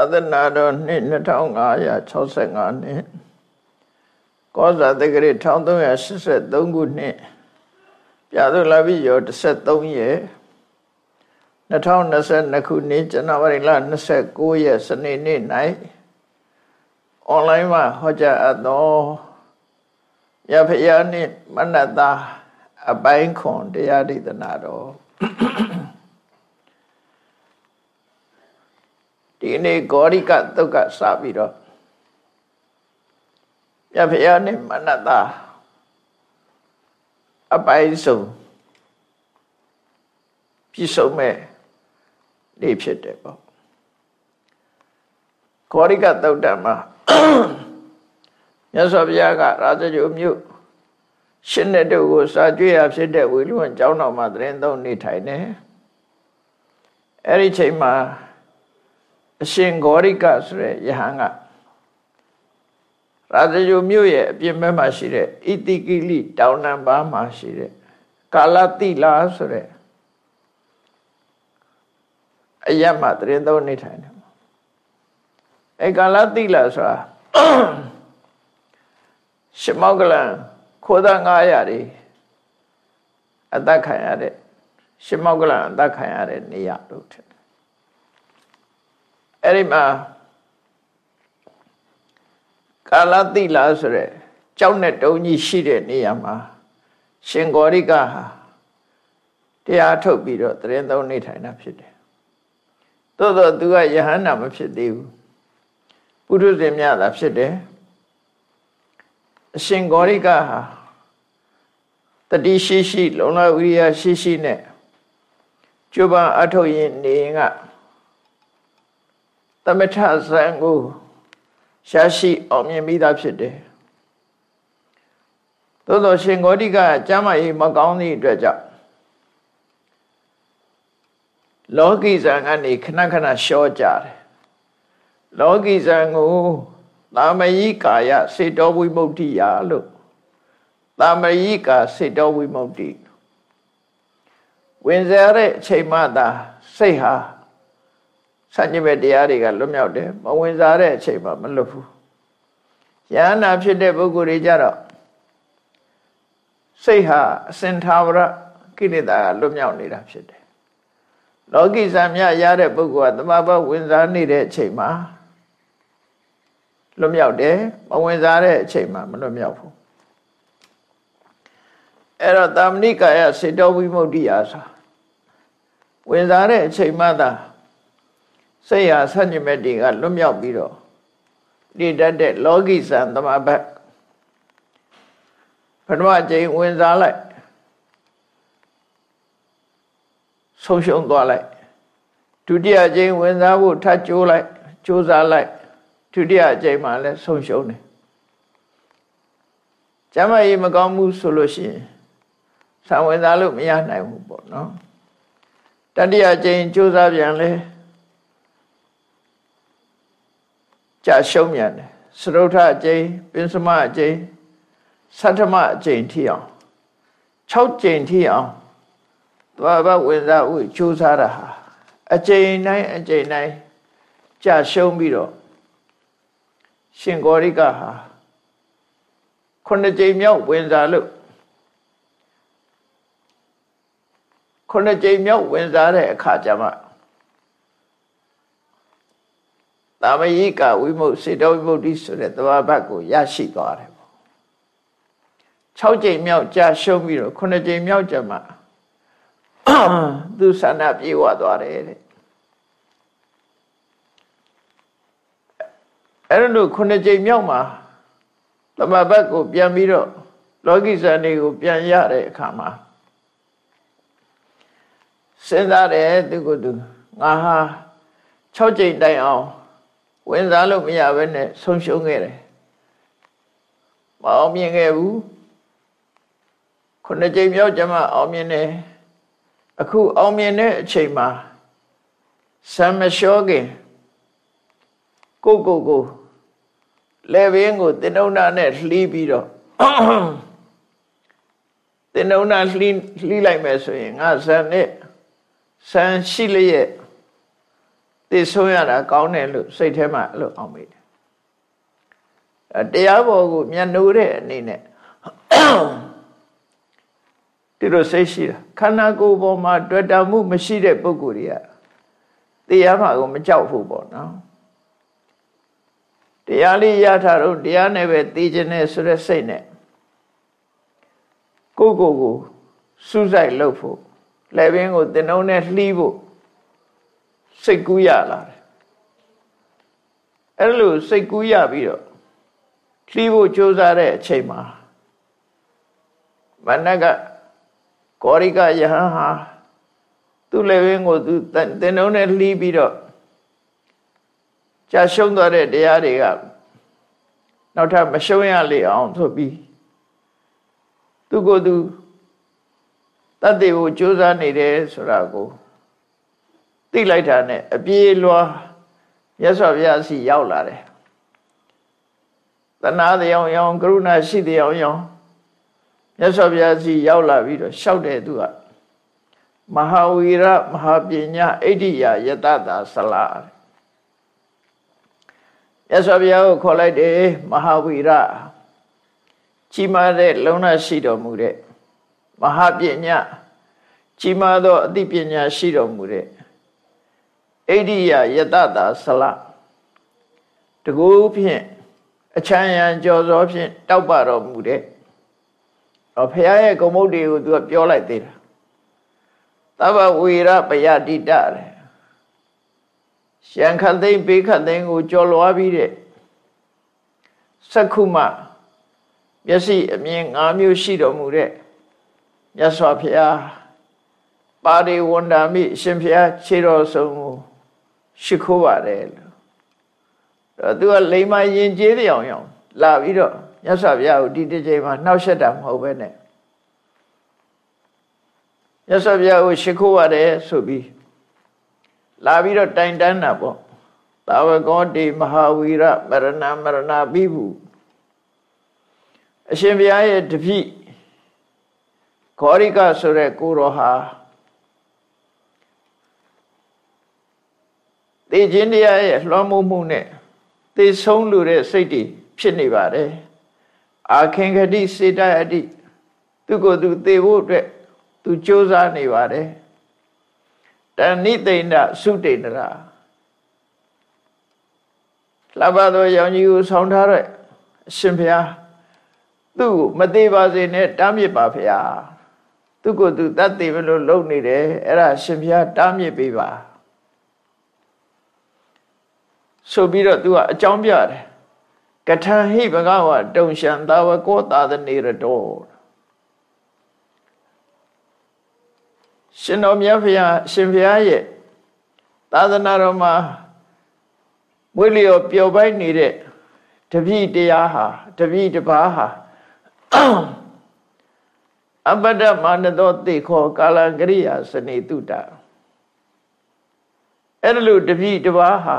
အသနာတော်နှစ်2565နှစ်ကောဇာတက္ကရာ1383ခုနှစ်ပြာသုလပိယော13ရက်2022ခုနှစ်ဇန်နဝါရီလ29ရက်စနေနေ့၌အွန်လိုင်းမှာဟောကြားအပ်သောရဖယားနှင့်မနတအပိုင်းခွန်တရားဒေသနာတော် ဒီနေ့ဂေါရိကသုတ်ကစပြီးတော့မြတ်ဖရာနဲ့မနတအပိုင်းစုံပြည့်စုံမဲ့နေ့ဖြစ်တယ်ပေါ့ဂေါရိကသုတ်တမှာမြတ်စွာဘုရားကရာဇဂိုမြို့ရှင်းတဲ့တို့ကိုစာကြွေရဖြစ်တဲ့ဝေလူဝန်ကျောင်းတော်မှာတရင်သုံးနေထိုင်နေအဲ့ဒီချိန်မှာ အရှင်ဂေါရိကဆိုတဲ့ယဟန်ကရာဇယုမြို့ရဲ့အပြင်ဘက်မှာရှိတဲ့ဣတိကိလိတောင်နံပါမှာရှိတဲ့ကာလတိလာဆိုတဲ့အယတ်မှာတရင်သုံးနေထိုင်တယ်အဲကာလတိလာဆိုတာရှမောကလန်ခိုးသား900တွေအသက်ခံရတဲ့ရှမောကလန်အသက်ခံရတဲ့နေရာလို့ထင် အဲ့ဒီမှာကာလတိလာဆိုတဲ့ကြောက်နဲ့တုံကြီးရှိတဲ့နေရာမှာရှင်ဂေါရိကဟာတရားထုတ်ပြီးတော့တရင်သုံးနေထိုင်တာဖြစ်တယ်။သို့တော့သူကယဟန္တာမဖြစ်သေးဘူး။ပုထုဇဉ်များသာဖြစ်တယ်။အရှင်ဂေါရိကဟာတတိရှိရှိ လုံလဝိရိယရှိရှိနဲ့ကျုပ်ပအထုတ်ရင်နေရင်က သမထဇံကိုရှားရှိအောင်မြင်ပြီးသားဖြစ်တယ်သို့သောရှင်ဂေါတိကကျမ်းမာရေးမကောင်းသည့်အတွက်ကြောင့်လောကီဇံကနေခဏခဏရှော့ကြတယ်လောကီဇံကိုသာမယိကာယစေတောဝိမု ക്തി ယလို့သာမယိကာစေတောဝိမု ക്തി ဝင်စားတဲ့အချိန်မှသာစိတ်ဟာ ဆန့်ကျင်ဘက်တရားတွေကလွတ်မြောက်တယ်မဝင်စားတဲ့အချိန်မှာမလွတ်ဘူးယန္နာဖြစ်တဲ့ပုဂ္ဂိုလ်တွေကြတော့စိတ်ဟာအစင်သာဝရကိလေသာကလွတ်မြောက်နေတာဖြစ်တယ်လောကိဇာမြရတဲ့ပုဂ္ဂိုလ်ကတမဘဝင်စားနေတဲ့အချိန်မှာလွတ်မြောက်တယ်မဝင်စားတဲ့အချိန်မှာမလွတ်မြောက်ဘူးအဲ့တော့တာမဏိကာယစေတောဝိမု ക്തി ယာဆိုဝင်စားတဲ့အချိန်မှသာ စိတ်ဟာဆန့်ကျင်ဘက်တွေကလွတ်မြောက်ပြီးတော့တည်တတ်တဲ့လောကိသံသမဘတ်ပထမအကျိန်ဝင်စားလိုက်ဆုံးရှုံးသွားလိုက်ဒုတိယအကျိန်ဝင်စားဖို့ထပ်ကြိုးလိုက်ကြိုးစားလိုက်ဒုတိယအကျိန်မှာလည်းဆုံးရှုံးတယ်ကျမကြီးမကောင်းဘူးဆိုလို့ရှိရင်ဆံဝင်စားလို့မရနိုင်ဘူးပေါ့နော်တတိယအကျိန်ကြိုးစားပြန်လဲ ကြာရှုံးမြန်တယ်စရုထအကျိန်ပင်စမအကျိန်သတ္တမအကျိန်ထိအောင်6ကျိန်ထိအောင်သွားဘဝင်စားဥကြိုးစားတာဟာအကျိန်တိုင်းအကျိန်တိုင်းကြာရှုံးပြီးတော့ရှင်ဂေါရိကဟာခုနှစ်ကြိမ်မြောက်ဝင်စားလို့ခုနှစ်ကြိမ်မြောက်ဝင်စားတဲ့အခါကျမှ တာမယိကဝိမုတ်စေတဝိမုတ်တိဆိုတဲ့သဘာဘတ်ကိုရရှိသွားတယ်ပေါ့6ကြိမ်မြောက်ကြာရှုံးပြီးတော့9ကြိမ်မြောက်ကျမှသူဆန္ဒပြေဝသွားတယ်တဲ့အဲ့လို9ကြိမ်မြောက်မှာသမဘတ်ကိုပြန်ပြီးတော့လောကိဇာနေကိုပြန်ရတဲ့အခါမှာစဉ်းစားတယ်သူကသူငါဟာ6ကြိမ်တိုင်အောင် ဝင်စားလို့မရဘဲနဲ့ဆုံးရှုံးခဲ့တယ်မအောင်မြင်ခဲ့ဘူးခုနှစ်ကြိမ်မြောက်ကျမှအောင်မြင်တယ်အခုအောင်မြင်တဲ့အချိန်မှာဆံမလျှောခင်ကိုကိုကိုလေဘင်းကိုတင်ုံနာနဲ့လှီးပြီးတော့တင်ုံနာလှီးလှီးလိုက်မယ်ဆိုရင်ငါဆံနဲ့ဆံရှိလျက် သိဆုံးရတာကောင်းတယ်လို့စိတ်ထဲမှာအဲ့လိုအောင်မိတယ်တရားပေါ်ကိုမျက်နှိုးတဲ့အနေနဲ့ဒီလိုစိတ်ရှိတာခန္ဓာကိုယ်ပေါ်မှာတွေ့တာမှုမရှိတဲ့ပုဂ္ဂိုလ်တွေကတရားမှာကိုမကြောက်ဘူးပေါ့နော်တရားလေးရထားတော့တရားနဲ့ပဲသိခြင်းနဲ့ဆိုတဲ့စိတ်နဲ့ကိုကိုကိုစူးစိုက်လုပ်ဖို့လက်ဘင်းကိုတင်ုံနဲ့လှီးဖို့ စိတ်ကူးရလာတယ်အဲ့လိုစိတ်ကူးရပြီးတော့လှီးဖို့ကြိုးစားတဲ့အချိန်မှာမနကကောရိကယဟန်ဟာသူ့လက်ဘင်းကိုသူတင်ုံနဲ့လှီးပြီးတော့ကြာရှုံးသွားတဲ့တရားတွေကနောက်ထပ်မရှုံးရလေအောင်ဆိုပြီးသူကိုယ်သူတတ်တယ်ကိုကြိုးစားနေတယ်ဆိုတာကို သိလိုက်တာနဲ့အပြေးလွှာမြတ်စွာဘုရားစီရောက်လာတယ်တဏှာတရားရောင်ကရုဏာရှိတရားရောင်မြတ်စွာဘုရားစီရောက်လာပြီးတော့ရှောက်တယ်သူကမဟာဝီရမဟာပညာဣတိယယတတာဆလာမြတ်စွာဘုရားကိုခေါ်လိုက်တယ်မဟာဝီရကြီးမားတဲ့လုံလရှိတော်မူတဲ့မဟာပညာကြီးမားသောအသိပညာရှိတော်မူတဲ့ အိဒိယယတတာဆလတကူဖြင့်အချမ်းရံကြော်စောဖြင့်တောက်ပတော်မူတဲ့ဟောဖရာရဲ့ဂုံမုတ်တွေကိုသူကပြောလိုက်သေးတာသဗ္ဗဝေရပယတိတတဲ့ရှံခသိမ့်ဘေးခသိမ့်ကိုကြော်လွားပြီးတဲ့စက္ခုမမျက်စိအမြင်၅မျိုးရှိတော်မူတဲ့မြတ်စွာဘုရားပါရိဝန္ဒာမိအရှင်ဘုရားခြေတော်ဆုံးကို ရှိခိုးပါတယ်လို့တော့သူကလိမ္မာရင်ကျေးတဲ့အောင်အောင်လာပြီးတော့မြတ်စွာဘုရားကိုဒီတစ်ချိန်မှာနှောက်ယှက်တာမဟုတ်ပဲနဲ့မြတ်စွာဘုရားကိုရှိခိုးရတယ်ဆိုပြီးလာပြီးတော့တိုင်တန်းတာပေါ့သာဝကောတိမဟာဝီရမရဏမရဏပိဘူးအရှင်ဘုရားရဲ့တပည့်ခောရိကဆိုတဲ့ကိုတော်ဟာ သေခြင်းတရားရဲ့လွှမ်းမိုးမှုနဲ့သေဆုံးလူတဲ့စိတ်တွေဖြစ်နေပါတယ်အာခင်ခတိစေတအတိသူကိုယ်သူသေဖို့အတွက်သူကြိုးစားနေပါတယ်တဏိသိဏသုတိဏရာလှပသောရောင်ကြီးကိုဆောင်းထားတဲ့အရှင်ဘုရားသူ့ကိုမသေးပါစေနဲ့တားမြစ်ပါဗျာသူ့ကိုသူတတ်သိမလို့လုံနေတယ်အဲ့ဒါရှင်ဘုရားတားမြစ်ပေးပါ ဆိုပြီးတော့သူကအကြောင်းပြတယ်ကထံဟိဘဂဝတုံရှံသာဝကောသာသနေရတောရှင်တော်မြတ်ဖျားရှင်ဖျားရဲ့သာသနာတော်မှာဝိလျော်ပျော်ပိုက်နေတဲ့တပည့်တရားဟာတပည့်တစ်ပါးဟာအပဒမာနသောတေခောကာလကရိယာစနေတုတအဲ့ဒါလို့တပည့်တစ်ပါးဟာ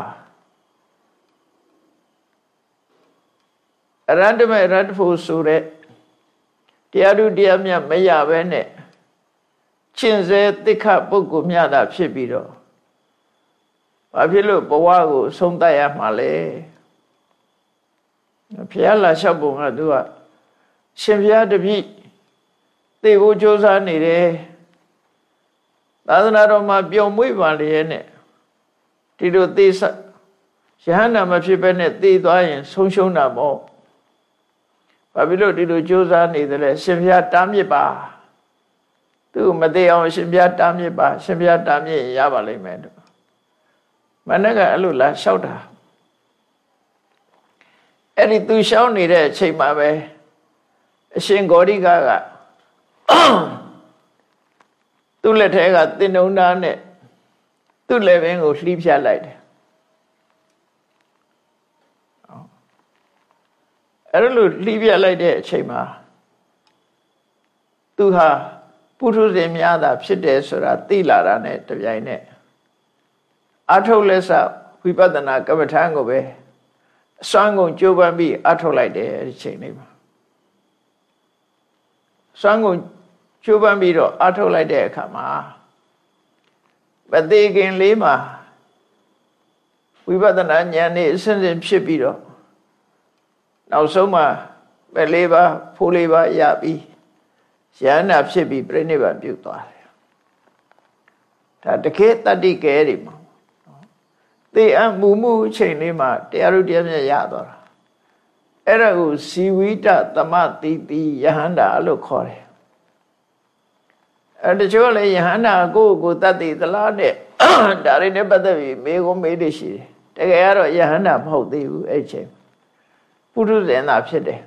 အရဟတမေရတ္တဖို့ဆိုတဲ့တရားသူတရားမြတ်မရဘဲနဲ့ချင်းစေတိခပုဂ္ဂိုလ်မြတ်တာဖြစ်ပြီးတော့ဘာဖြစ်လို့ဘဝကိုဆုံးတတ်ရမှာလဲဘုရားလာလျှောက်ပုံကသူကရှင်ဘုရားတပည့်သေဖို့ကြိုးစားနေတယ်သာသနာတော်မှာပျော်မွေ့ပါလေနဲ့ဒီလိုသေရဟန္တာမဖြစ်ဘဲနဲ့သေသွားရင် ဆုံးရှုံးတာပေါ့ ဘာဖြစ်လို့ဒီလိုကြိုးစားနေတယ်လဲရှင်ဘုရားတားမြစ်ပါသူမသေးအောင်ရှင်ဘုရားတားမြစ်ပါရှင်ဘုရားတားမြစ်ရပါလိမ့်မယ်တို့မနက်ကအဲ့လိုလာလျှောက်တာအဲ့ဒီသူရှောင်းနေတဲ့အချိန်မှာပဲအရှင်ဂေါရိကကသူ့လက်ထဲကတင်တုံသားနဲ့သူ့လက်ဘင်းကိုလှီးဖြတ်လိုက်တယ် အဲ့လိုလှီးပြလိုက်တဲ့အချိန်မှာသူဟာပုထုဇဉ်များတာဖြစ်တယ်ဆိုတာသိလာတာနဲ့တပြိုင်နက်အထုတ်လက်စဝိပဿနာကမ္မထံကိုပဲအစွမ်းကုန်ကြိုးပမ်းပြီးအထုတ်လိုက်တယ်ဒီချိန်လေးမှာစွမ်းကုန်ကြိုးပမ်းပြီးတော့အထုတ်လိုက်တဲ့အခါမှာမသေးခင်လေးမှာဝိပဿနာဉာဏ်နဲ့အစဉ်စဉ်ဖြစ်ပြီးတော့ နောက်ဆုံးမှာပဲလေးပါဖိုးလေးပါရပြီးယန္နာဖြစ်ပြီးပြိဋိဘံပြုတ်သွားတယ်ဒါတခေတတ္တိကဲတွေမှာသေအမူမှုအချိန်လေးမှာတရားဥတရားမြတ်ရသွားတာအဲ့ဒါကိုဇီဝိတသမတိတိယဟန္တာလို့ခေါ်တယ်အဲတချို့လည်းယဟန္တာကိုယ့်ကိုတတ်သိသလားတဲ့ဒါတွေနဲ့ပတ်သက်ပြီးမေးခွန်းမေးလို့ရှိတယ်တကယ်ကတော့ယဟန္တာမဟုတ်သေးဘူးအဲ့ချိန် ပုထုဇဉ်သာဖြစ်တယ်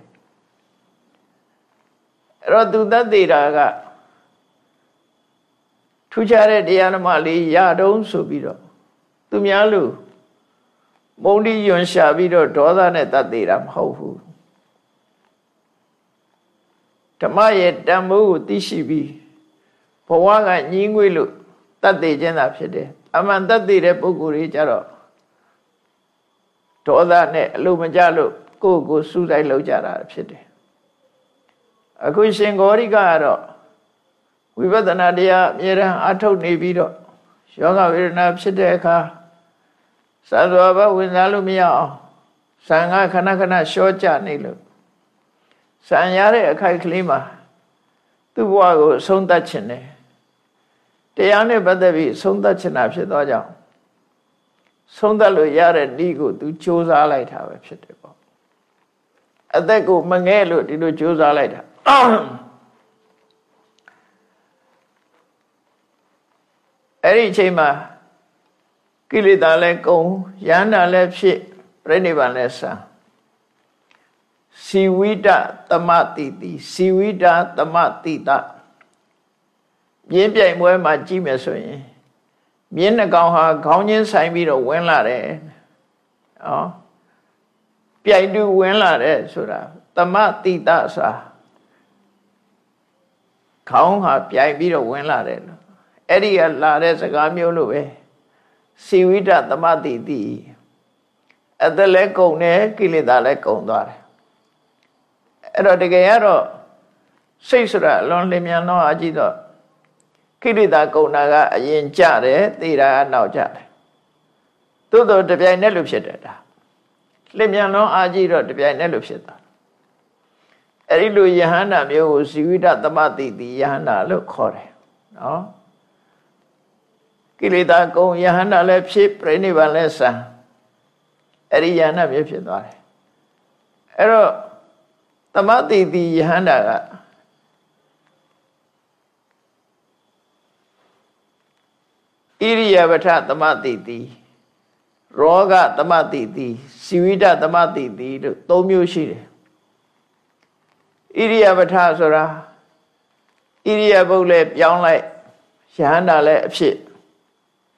အဲ့တော့သူတတ်သိတာကထူးခြားတဲ့တရားဓမ္မလေးရတုံးဆိုပြီးတော့သူများလူမုံဒီယွန်ရှာပြီးတော့ဒေါသနဲ့တတ်သေးတာမဟုတ်ဘူးဓမ္မရဲ့တန်ဖိုးကိုသိရှိပြီးဘဝကညင်းငွေ့လို့တတ်သေးခြင်းသာဖြစ်တယ်အမှန်တတ်သေးတဲ့ပုဂ္ဂိုလ်တွေကြတော့ဒေါသနဲ့အလိုမကျလို့ ကိုယ့်ကိုယ်စူးစိုက်လောက်ကြတာဖြစ်တယ်အခုရှင်ဂေါရိကကတော့ဝိပဿနာတရားအမြဲတမ်းအထုတ်နေပြီးတော့ယောဂဝေဒနာဖြစ်တဲ့အခါသံသောဘဝင်စားလို့မရအောင်ဆံကခဏခဏရှော့ကြနေလို့ဆံရတဲ့အခိုက်ကလေးမှာသူ့ဘဝကိုအဆုံးသတ်ခြင်းတယ်တရားနဲ့ပတ်သက်ပြီးဆုံးသတ်ခြင်းတာဖြစ်သောကြောင့်ဆုံးသတ်လို့ရတဲ့ဤကိုသူစ조사လိုက်တာပဲဖြစ်တယ်ပေါ့ အသက်ကိုမငဲ့လို့ဒီလိုစ조사လိုက်တာအဲ့ဒီအချိန်မှာကိလေသာလည်းကုန်ယန္တာလည်းဖြစ်ပြိဋိဘံလည်းဆံစီဝိတသမတိတိစီဝိတသမတိတပြင်းပြိုင်ပွဲမှာကြည့်မယ်ဆိုရင်မြင်းနှကောင်ဟာခေါင်းချင်းဆိုင်ပြီးတော့ဝင်လာတယ်။ဩ ပြိုင်တူဝင်လာတယ်ဆိုတာသမတိတဆိုတာခေါင်းဟာပြိုင်ပြီးတော့ဝင်လာတယ်လို့အဲ့ဒီကလာတဲ့စကားမျိုးလို့ပဲစီဝိတသမတိတိအသက်လည်းကုန်တယ်ကိလေသာလည်းကုန်သွားတယ်အဲ့တော့တကယ်ကတော့စိတ်ဆိုတာလွန်လင်းမြန်တော့အကြည့်တော့ကိလေသာကုန်တာကအရင်ကြတယ်သိတာကနောက်ကြတယ်သို့တော့တပြိုင်နက်လို့ဖြစ်တယ်ဒါ လင်းမြန်လုံးအာကြည့်တော့တပြိုင်နက်လို့ဖြစ်တာအဲ့ဒီလိုယဟန္တာမျိုးကိုဇီဝိတသမတိတိယဟန္တာလို့ခေါ်တယ်နော်ကိလေသာကုန်ယဟန္တာလည်းဖြစ်ပြိဋိဘံလည်းဆံအဲ့ဒီယဟန္တာမျိုးဖြစ်သွားတယ်အဲ့တော့သမတိတိယဟန္တာကဣရိယပဋ္ဌသမတိတိ ရောဂသမတိတိစီဝိတသမတိတိလို့သုံးမျိုးရှိတယ်ဣရိယပဋ္ဌဆိုတာဣရိယပုတ်လည်းပြောင်းလိုက်ယဟန္တာလည်းအဖြစ်ဣ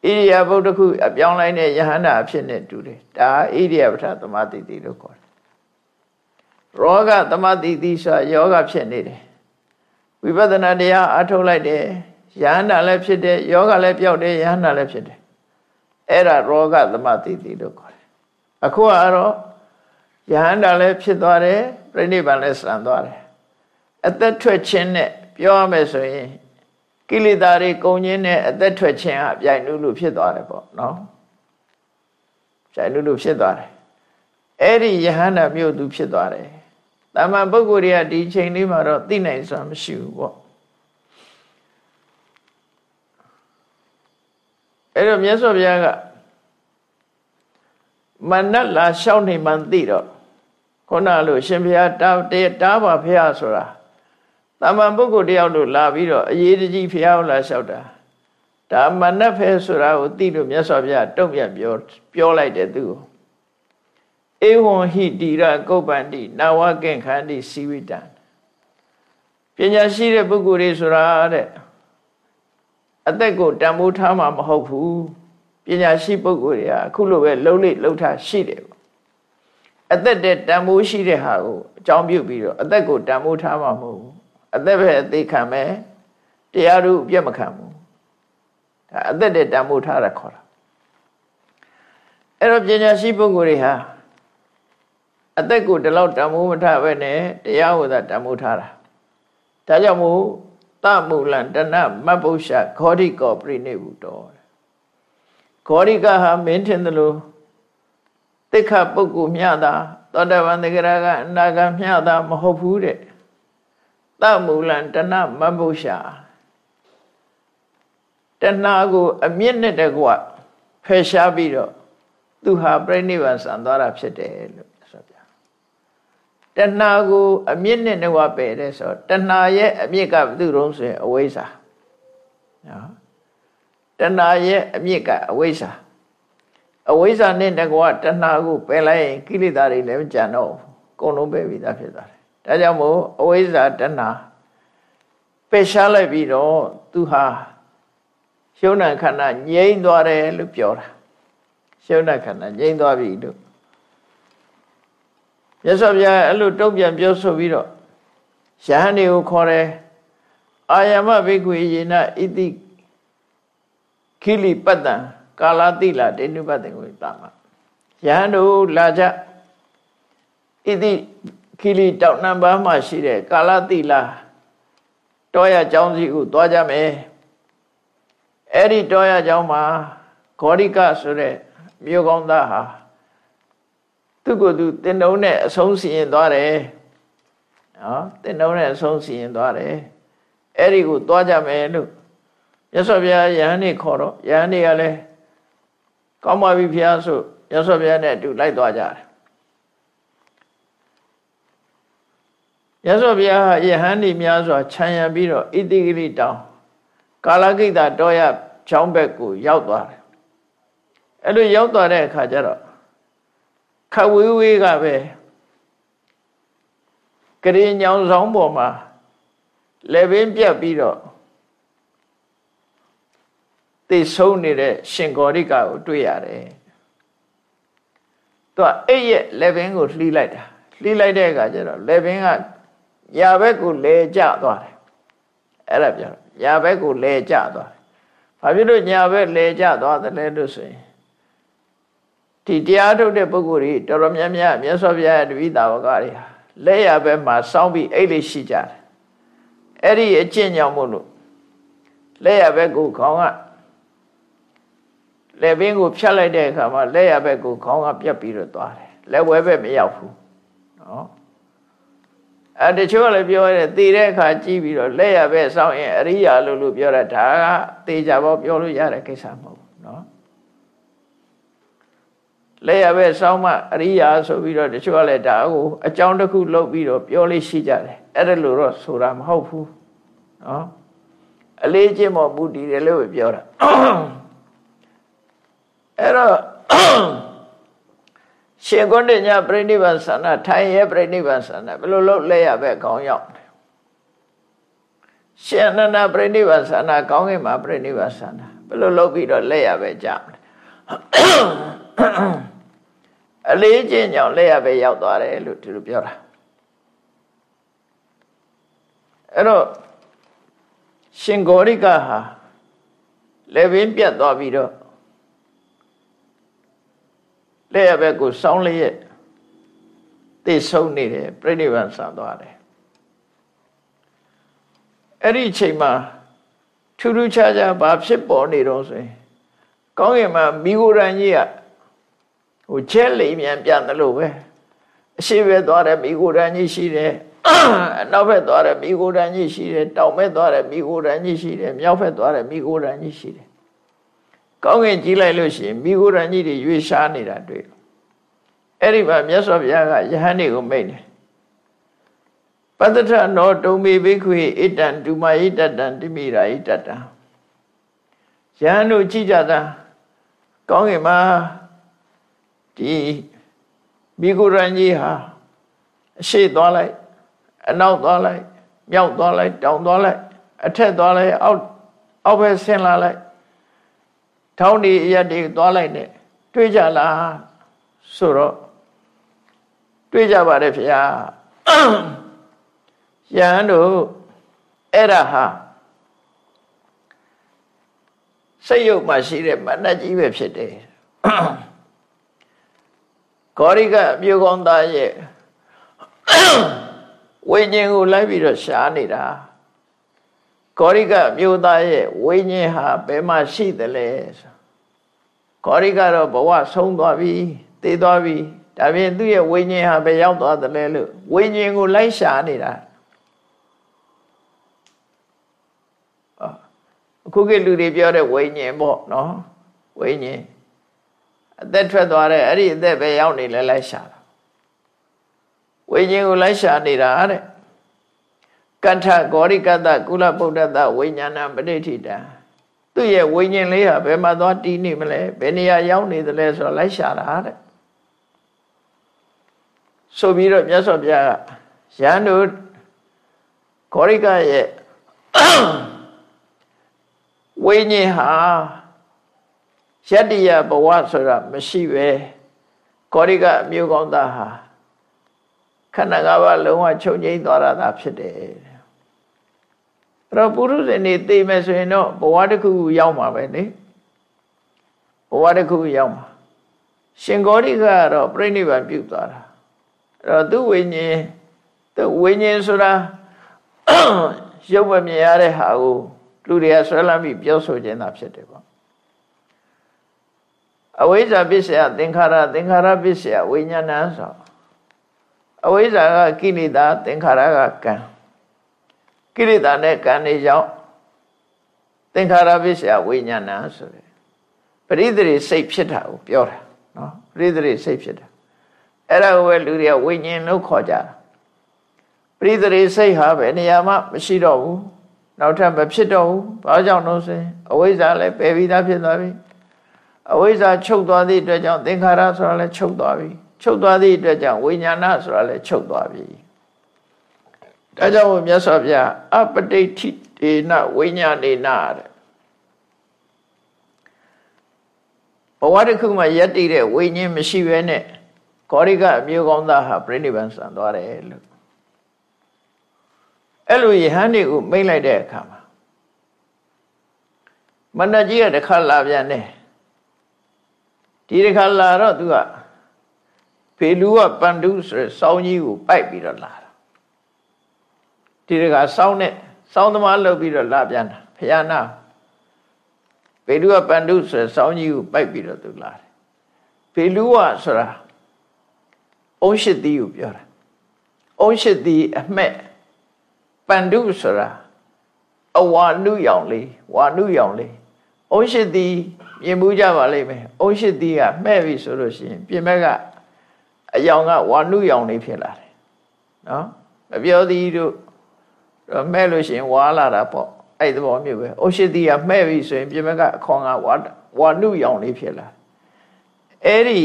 ရိယာပုတ်တစ်ခုအပြောင်းလိုက်တဲ့ယဟန္တာအဖြစ်နဲ့တူတယ်ဒါဣရိယာပဋ္ဌသမာတိတိလို့ခေါ်တယ်ရောဂသမာတိတိဆိုယောဂဖြစ်နေတယ်ဝိပဿနာတရားအထုတ်လိုက်တယ်ယဟန္တာလည်းဖြစ်တယ်ယောဂလည်းပြောက်တယ်ယဟန္တာလည်းဖြစ်တယ် အဲ့ဒါရောဂသမာတိတိလို့ခေါ်တယ်အခုကတော့ယဟန္တာလည်းဖြစ်သွားတယ်ပြိဋိဘံလည်းစံသွားတယ်အသက်ထွက်ခြင်းနဲ့ပြောရမယ်ဆိုရင်ကိလေသာတွေကုန်ခြင်းနဲ့အသက်ထွက်ခြင်းအပြိုင်လူလူဖြစ်သွားတယ်ပေါ့နော်ပြိုင်လူလူဖြစ်သွားတယ်အဲ့ဒီယဟန္တာမြို့သူဖြစ်သွားတယ်တာမန်ပုဂ္ဂိုလ်တွေကဒီချိန်လေးမှာတော့သိနိုင်စွာမရှိဘူးပေါ့ အဲ့တော့မြတ်စွာဘုရားကမနတ်လာလျှောက်နေမှန်သိတော့ခုနလိုရှင်ဘုရားတားတားပါဖះဆိုတာတာမန်ပုဂ္ဂိုလ်တယောက်လို့လာပြီးတော့အရေးတကြီးဖျားလာလျှောက်တာဒါမနတ်ဖဲဆိုတာကိုသိလို့မြတ်စွာဘုရားတုံ့ပြန်ပြောပြောလိုက်တယ်သူကိုဧဝံဟိတိရကုပ္ပန္တိနာဝကင်္ခန္တိစီဝိတံပညာရှိတဲ့ပုဂ္ဂိုလ်တွေဆိုတာတဲ့ အသက်ကိုတန်ဖိုးထားမှာမဟုတ်ဘူးပညာရှိပုဂ္ဂိုလ်တွေကအခုလိုပဲလှုပ်လိလှုပ်ထားရှိတယ်ပေါ့အသက်တဲ့တန်ဖိုးရှိတဲ့ဟာကိုအကြောင်းပြုပြီးတော့အသက်ကိုတန်ဖိုးထားမှာမဟုတ်ဘူးအသက်ပဲအသေးခံမယ်တရားတို့ပြတ်မခံဘူးဒါအသက်တဲ့တန်ဖိုးထားတာခေါ်တာအဲ့တော့ပညာရှိပုဂ္ဂိုလ်တွေဟာအသက်ကိုဒီလောက်တန်ဖိုးမထားပဲနဲ့တရားဟောတာတန်ဖိုးထားတာဒါကြောင့်မို့ တမူလံတဏမတ်ပု္ပ္ပဂေါတိကောပြိနေဘူးတော်ဂေါရိကဟာမင်းထင်သလိုတိခပုဂ္ဂိုလ်မျှတာသောတပန်တဂရကအနာဂံမျှတာမဟုတ်ဘူးတဲ့တမူလံတဏမဘုရှာတဏကိုအမြင့်နဲ့တကွဖယ်ရှားပြီးတော့သူဟာပြိဋိဘံဆံသွားတာဖြစ်တယ်လို့ဆိုပြ တဏကိုအမြင့်နဲ့တကွပယ်တဲ့ဆိုတဏရဲ့အမြင့်ကဘယ်သူတုံးဆိုရင်အဝိဇ္ဇာနော်တဏရဲ့အမြင့်ကအဝိဇ္ဇာအဝိဇ္ဇာနဲ့တကွတဏကိုပယ်လိုက်ရင်ကိလေသာတွေလည်းမကြံတော့ဘူးအကုန်လုံးပယ်ပြီးသားဖြစ်သွားတယ်ဒါကြောင့်မို့အဝိဇ္ဇာတဏပယ်ရှားလိုက်ပြီးတော့သူဟာရှုံးနံခန္ဓာငြိမ့်သွားတယ်လို့ပြောတာရှုံးနံခန္ဓာငြိမ့်သွားပြီလို့ မြတ်စွာဘုရားအဲ့လိုတုံ့ပြန်ပြောဆိုပြီးတော့ယဟန်တွေကိုခေါ်တယ်အာယမဘိက္ခွေယေနဣတိခိလိပတ္တံကာလတိလာတေနုပတ္တံကိုတာမယဟန်တို့လာကြဣတိခိလိတောက်နံပါးမှရှိတဲ့ကာလတိလာတောရကျောင်းစီကိုသွားကြမယ်အဲ့ဒီတောရကျောင်းမှာဂေါရိကဆိုတဲ့မြို့ကောင်းသားဟာ သူ့ကိုယ်သူတင်တုံးနဲ့အဆုံးစီရင်သွားတယ်နော်တင်တုံးနဲ့အဆုံးစီရင်သွားတယ်အဲ့ဒီကိုသွားကြမယ်လို့ရသော်ဗျာယဟန်နေခေါ်တော့ယဟန်နေကလည်းကောင်းပါပြီဖျားဆိုရသော်ဗျာနဲ့အတူလိုက်သွားကြတယ်ရသော်ဗျာယဟန်နေများစွာခြံရံပြီးတော့ဣတိဂရိတောင်းကာလကိတ္တတောရချောင်းဘက်ကိုရောက်သွားတယ်အဲ့လိုရောက်သွားတဲ့အခါကျတော့ ခဝေးဝေးကပဲကရင်ညောင်ဆောင်ပေါ်မှာလက်ပင်ပြတ်ပြီးတော့သိဆုံးနေတဲ့ရှင်ဂေါရိကကိုတွေ့ရတယ်သူကအဲ့ရဲ့လက်ပင်ကိုလှီးလိုက်တာလှီးလိုက်တဲ့အခါကျတော့လက်ပင်ကညာဘက်ကိုလဲကျသွားတယ်အဲ့ဒါပြောညာဘက်ကိုလဲကျသွားတယ်ဘာဖြစ်လို့ညာဘက်လဲကျသွားတယ်လဲလို့ဆိုရင် ဒီတရားထုတ်တဲ့ပုဂ္ဂိုလ်တွေတော်တော်များများမြတ်စွာဘုရားရဲ့တပိသာဝကတွေဟာလက်ရဘက်မှာစောင်းပြီးအိတ်လေးရှိကြတယ်အဲ့ဒီအကျင့်ကြောင့်မို့လို့လက်ရဘက်ကိုခေါင်းကလက်ဘင်းကိုဖြတ်လိုက်တဲ့အခါမှာလက်ရဘက်ကိုခေါင်းကပြတ်ပြီးတော့သွားတယ်လက်ဝဲဘက်မရောက်ဘူးနော်အဲတချို့ကလည်းပြောရတယ်သေတဲ့အခါကြည့်ပြီးတော့လက်ရဘက်စောင်းရင်အရိယာလို့လို့ပြောတာဒါကသေချာပေါ့ပြောလို့ရတဲ့ကိစ္စမဟုတ်ဘူးနော် လက်ရပဲစောင်းမအရိယာဆိုပြီးတော့တချို့ကလည်းဒါကိုအကြောင်းတစ်ခုလုပ်ပြီးတော့ပြောလေးရှိကြတယ်အဲ့ဒါလို့တော့ဆိုတာမဟုတ်ဘူးနော်အလေးချင်းမော်မူတည်တယ်လို့ပြောတာအဲ့တော့ရှင်ကုဏ္ဏညပြိဋိဘံဆန္ဒထိုင်ရဲ့ပြိဋိဘံဆန္ဒဘယ်လိုလုပ်လဲရပဲခေါင်းရောက်ရှင်အနန္ဒပြိဋိဘံဆန္ဒကောင်းကင်မှာပြိဋိဘံဆန္ဒဘယ်လိုလုပ်ပြီးတော့လဲရပဲကြမလဲ အလေးချင်းကြောင့်လက်ရပဲရောက်သွားတယ်လို့သူတို့ပြောတာအဲ့တော့ရှင်ဂေါရိကဟာလက်ပင်ပြတ်သွားပြီးတော့လက်ရဘက်ကိုစောင်းလျက်သိဆုံးနေတယ်ပြိဋိဘံဆံသွားတယ်အဲ့ဒီအချိန်မှာထူးထူးခြားခြားဘာဖြစ်ပေါ်နေတော့ဆိုရင် ကောင်းကင်မှာမိဂိုရန်ကြီးက ဟိုကျဲလိမ်မြန်ပြန်တယ်လို့ပဲအရှိဘက်သွားတယ်မိဂိုရန်ကြီးရှိတယ်အနောက်ဘက်သွားတယ်မိဂိုရန်ကြီးရှိတယ်တောင်ဘက်သွားတယ်မိဂိုရန်ကြီးရှိတယ်မြောက်ဘက်သွားတယ်မိဂိုရန်ကြီးရှိတယ်ကောင်းကင်ကြည့်လိုက်လို့ရှိရင်မိဂိုရန်ကြီးတွေရွေးရှားနေတာတွေ့အဲ့ဒီမှာမြတ်စွာဘုရားကယဟန်တွေကိုမိတ်တယ်ပတ္တထနောတုံမေဘိခွေဣတံဒုမာဣတတံတိမိရာဣတတံယဟန်တို့ကြည့်ကြတာကောင်းကင်မှာ ဒီမိဂုရန်ကြီးဟာအရှိသွားလိုက်အနောက်သွားလိုက်မြောက်သွားလိုက်တောင်သွားလိုက်အထက်သွားလိုက်အောက်အောက်ဘက်ဆင်းလာလိုက်ထောင်းဒီအရက်တွေသွားလိုက်နဲ့တွေးကြလားဆိုတော့တွေးကြပါတယ်ဖေဟာယဟန်တို့အဲ့ဒါဟာစိတ်ရုပ်မှာရှိတဲ့မနတ်ကြီးပဲဖြစ်တယ် ဂေါရိကမြို့ကောင်းသားရဲ့ဝိညာဉ်ကိုလိုက်ပြီးတော့ရှားနေတာဂေါရိကမြို့သားရဲ့ဝိညာဉ်ဟာဘယ်မှာရှိသလဲဂေါရိကတော့ဘဝဆုံးသွားပြီသေသွားပြီဒါပြင်သူ့ရဲ့ဝိညာဉ်ဟာပဲရောက်သွားတယ်လေလို့ဝိညာဉ်ကိုလိုက်ရှာနေတာအခုကလူတွေပြောတဲ့ဝိညာဉ်ပေါ့နော်ဝိညာဉ် အသက်ထွက်သွားတဲ့အဲ့ဒီအသက်ပဲရောက်နေလဲလိုက်ရှာတာဝိညာဉ်ကိုလိုက်ရှာနေတာတဲ့ကဋ္ဌဂောရိကတကုလဗုဒ္ဓတဝိညာဏပဋိဋ္ဌိတံသူ့ရဲ့ဝိညာဉ်လေးဟာဘယ်မှာသွားတည်နေမလဲဘယ်နေရာရောက်နေသလဲဆိုတော့လိုက်ရှာတာတဲ့ဆိုပြီးတော့မြတ်စွာဘုရားကရန်တို့ဂောရိကရဲ့ဝိညာဉ်ဟာ ယတ္တိယဘဝဆိုတာမရှိပဲဂောရိကအမျိုးကောင်းသားဟာခန္ဓာ၅ပါးလုံးဝချုပ်ငြိမ်းသွားတာဖြစ်တယ်အဲ့တော့ပုရုဇဉ်နေသိမယ်ဆိုရင်တော့ဘဝတစ်ခုခုရောက်မှာပဲလေဘဝတစ်ခုခုရောက်မှာရှင်ဂေါရိကကတော့ပြိဋိဘံပြုတ်သွားတာအဲ့တော့သူဝိညာဉ်သူဝိညာဉ်ဆိုတာရုပ်မမြင်ရတဲ့ဟာကိုလူတွေကဆွဲလမ်းပြီးပြောဆိုခြင်းသာဖြစ်တယ်ပေါ့ အဝိဇ္ဇာပစ္စယသင်္ခါရသင်္ခါရပစ္စယဝိညာဏဆိုအဝိဇ္ဇာကကိလေသာသင်္ခါရကကံကိလေသာနဲ့ကံတွေကြောင့်သင်္ခါရပစ္စယဝိညာဏဆိုတယ်ပရိသေရိစိတ်ဖြစ်တာကိုပြောတာနော်ပရိသေရိစိတ်ဖြစ်တာအဲ့ဒါကိုပဲလူတွေကဝိညာဉ်လို့ခေါ်ကြတာပရိသေရိစိတ်ဟာပဲနေရာမှမရှိတော့ဘူးနောက်ထပ်မဖြစ်တော့ဘူးဘာကြောင့်လို့ဆိုရင်အဝိဇ္ဇာလည်းပယ်ပြီးသားဖြစ်သွားပြီ အဝိဇ္ဇာချုပ်သွားသည့်အတွက်ကြောင့်သင်္ခါရဆိုတာလည်းချုပ်သွားပြီချုပ်သွားသည့်အတွက်ကြောင့်ဝိညာဏဆိုတာလည်းချုပ်သွားပြီဒါကြောင့်မြတ်စွာဘုရားအပတိဋ္ဌိဒေနဝိညာဏေနတဲ့ဘဝတစ်ခုမှယက်တည်တဲ့ဝိညာဉ်မရှိဘဲနဲ့ဂေါရိကအမျိုးကောင်းသားဟာပြိဋိဘံဆံသွားတယ်လို့အဲ့လိုယဟန်တွေကိုမိတ်လိုက်တဲ့အခါမှာမန္တကြီးကတစ်ခါလာပြန်တယ် ဒီတစ်ခါလာတော့သူကဖေလူကပန္တုဆိုစောင်းကြီးကိုပိုက်ပြီးတော့လာတာဒီတစ်ခါစောင်းနဲ့စောင်းသမားလုပ်ပြီးတော့လာပြန်တာဖယားနာဖေလူကပန္တုဆိုစောင်းကြီးကိုပိုက်ပြီးတော့သူလာတယ်ဖေလူကဆိုတာအုံးရှိသည်ကိုပြောတာအုံးရှိသည်အမှက်ပန္တုဆိုတာအဝါနုရောင်လေးဝါနုရောင်လေးအုံးရှိသည် မြင်မှုကြပါလိမ့်မယ်အုံးရှိသည်ကမှဲ့ပြီဆိုလို့ရှိရင်ပြင်ဘက်ကအယောင်ကဝါနုရောင်လေးဖြစ်လာတယ်နော်မပြောသည်တို့မဲ့လို့ရှိရင်ဝါလာတာပေါ့အဲ့သဘောမျိုးပဲအုတ်ရှိသည်ကမှဲ့ပြီဆိုရင်ပြင်ဘက်ကအခွန်ကဝါဝါနုရောင်လေးဖြစ်လာအဲ့ဒီ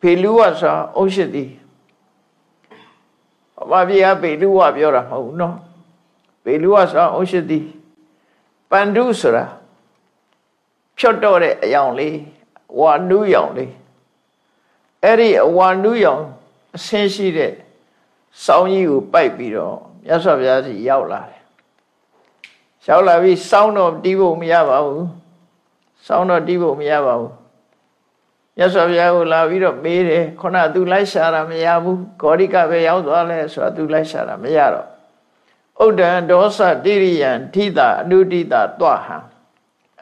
ဖေလူဝဆိုအုတ်ရှိသည်ဘာပြေကပေလူဝပြောတာမဟုတ်ဘူးနော်ပေလူဝဆိုအုတ်ရှိသည်ပန္ဒုဆိုတာ ဖြတ်တော့တဲ့အယောင်လေးဝါနုရောင်လေးအဲ့ဒီအဝါနုရောင်အဆင်းရှိတဲ့စောင်းကြီးကိုပိုက်ပြီးတော့မြတ်စွာဘုရားစီရောက်လာတယ်ရောက်လာပြီးစောင်းတော့တီးဖို့မရပါဘူးစောင်းတော့တီးဖို့မရပါဘူးမြတ်စွာဘုရားကိုလာပြီးတော့မေးတယ်ခုနသူလိုက်ရှာတာမရဘူးဂေါရိကပဲရောက်သွားလဲဆိုတော့သူလိုက်ရှာတာမရတော့ဥဒ္ဒံဒောသတိရိယံထိတာအနုတိတာတွဟံ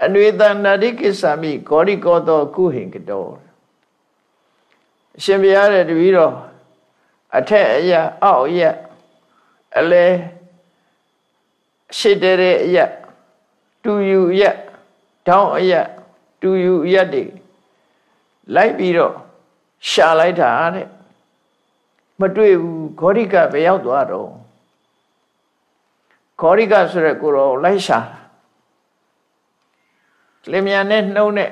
အနွေတန္တိကိစ္ဆာမိဂေါရိကောတောကုဟင်ကတောအရှင်ဘုရားတဲ့တပည့်တော်အထက်အရအောက်အရအလဲရှိတဲ့အရတူယူအရတောင်းအရတူယူအရတွေလိုက်ပြီးတော့ရှာလိုက်တာတဲ့မတွေ့ဘူးဂေါရိကပဲရောက်သွားတော့ဂေါရိကဆိုရက်ကိုတော့လိုက်ရှာ လင်မြန်နဲ့နှုံးနဲ့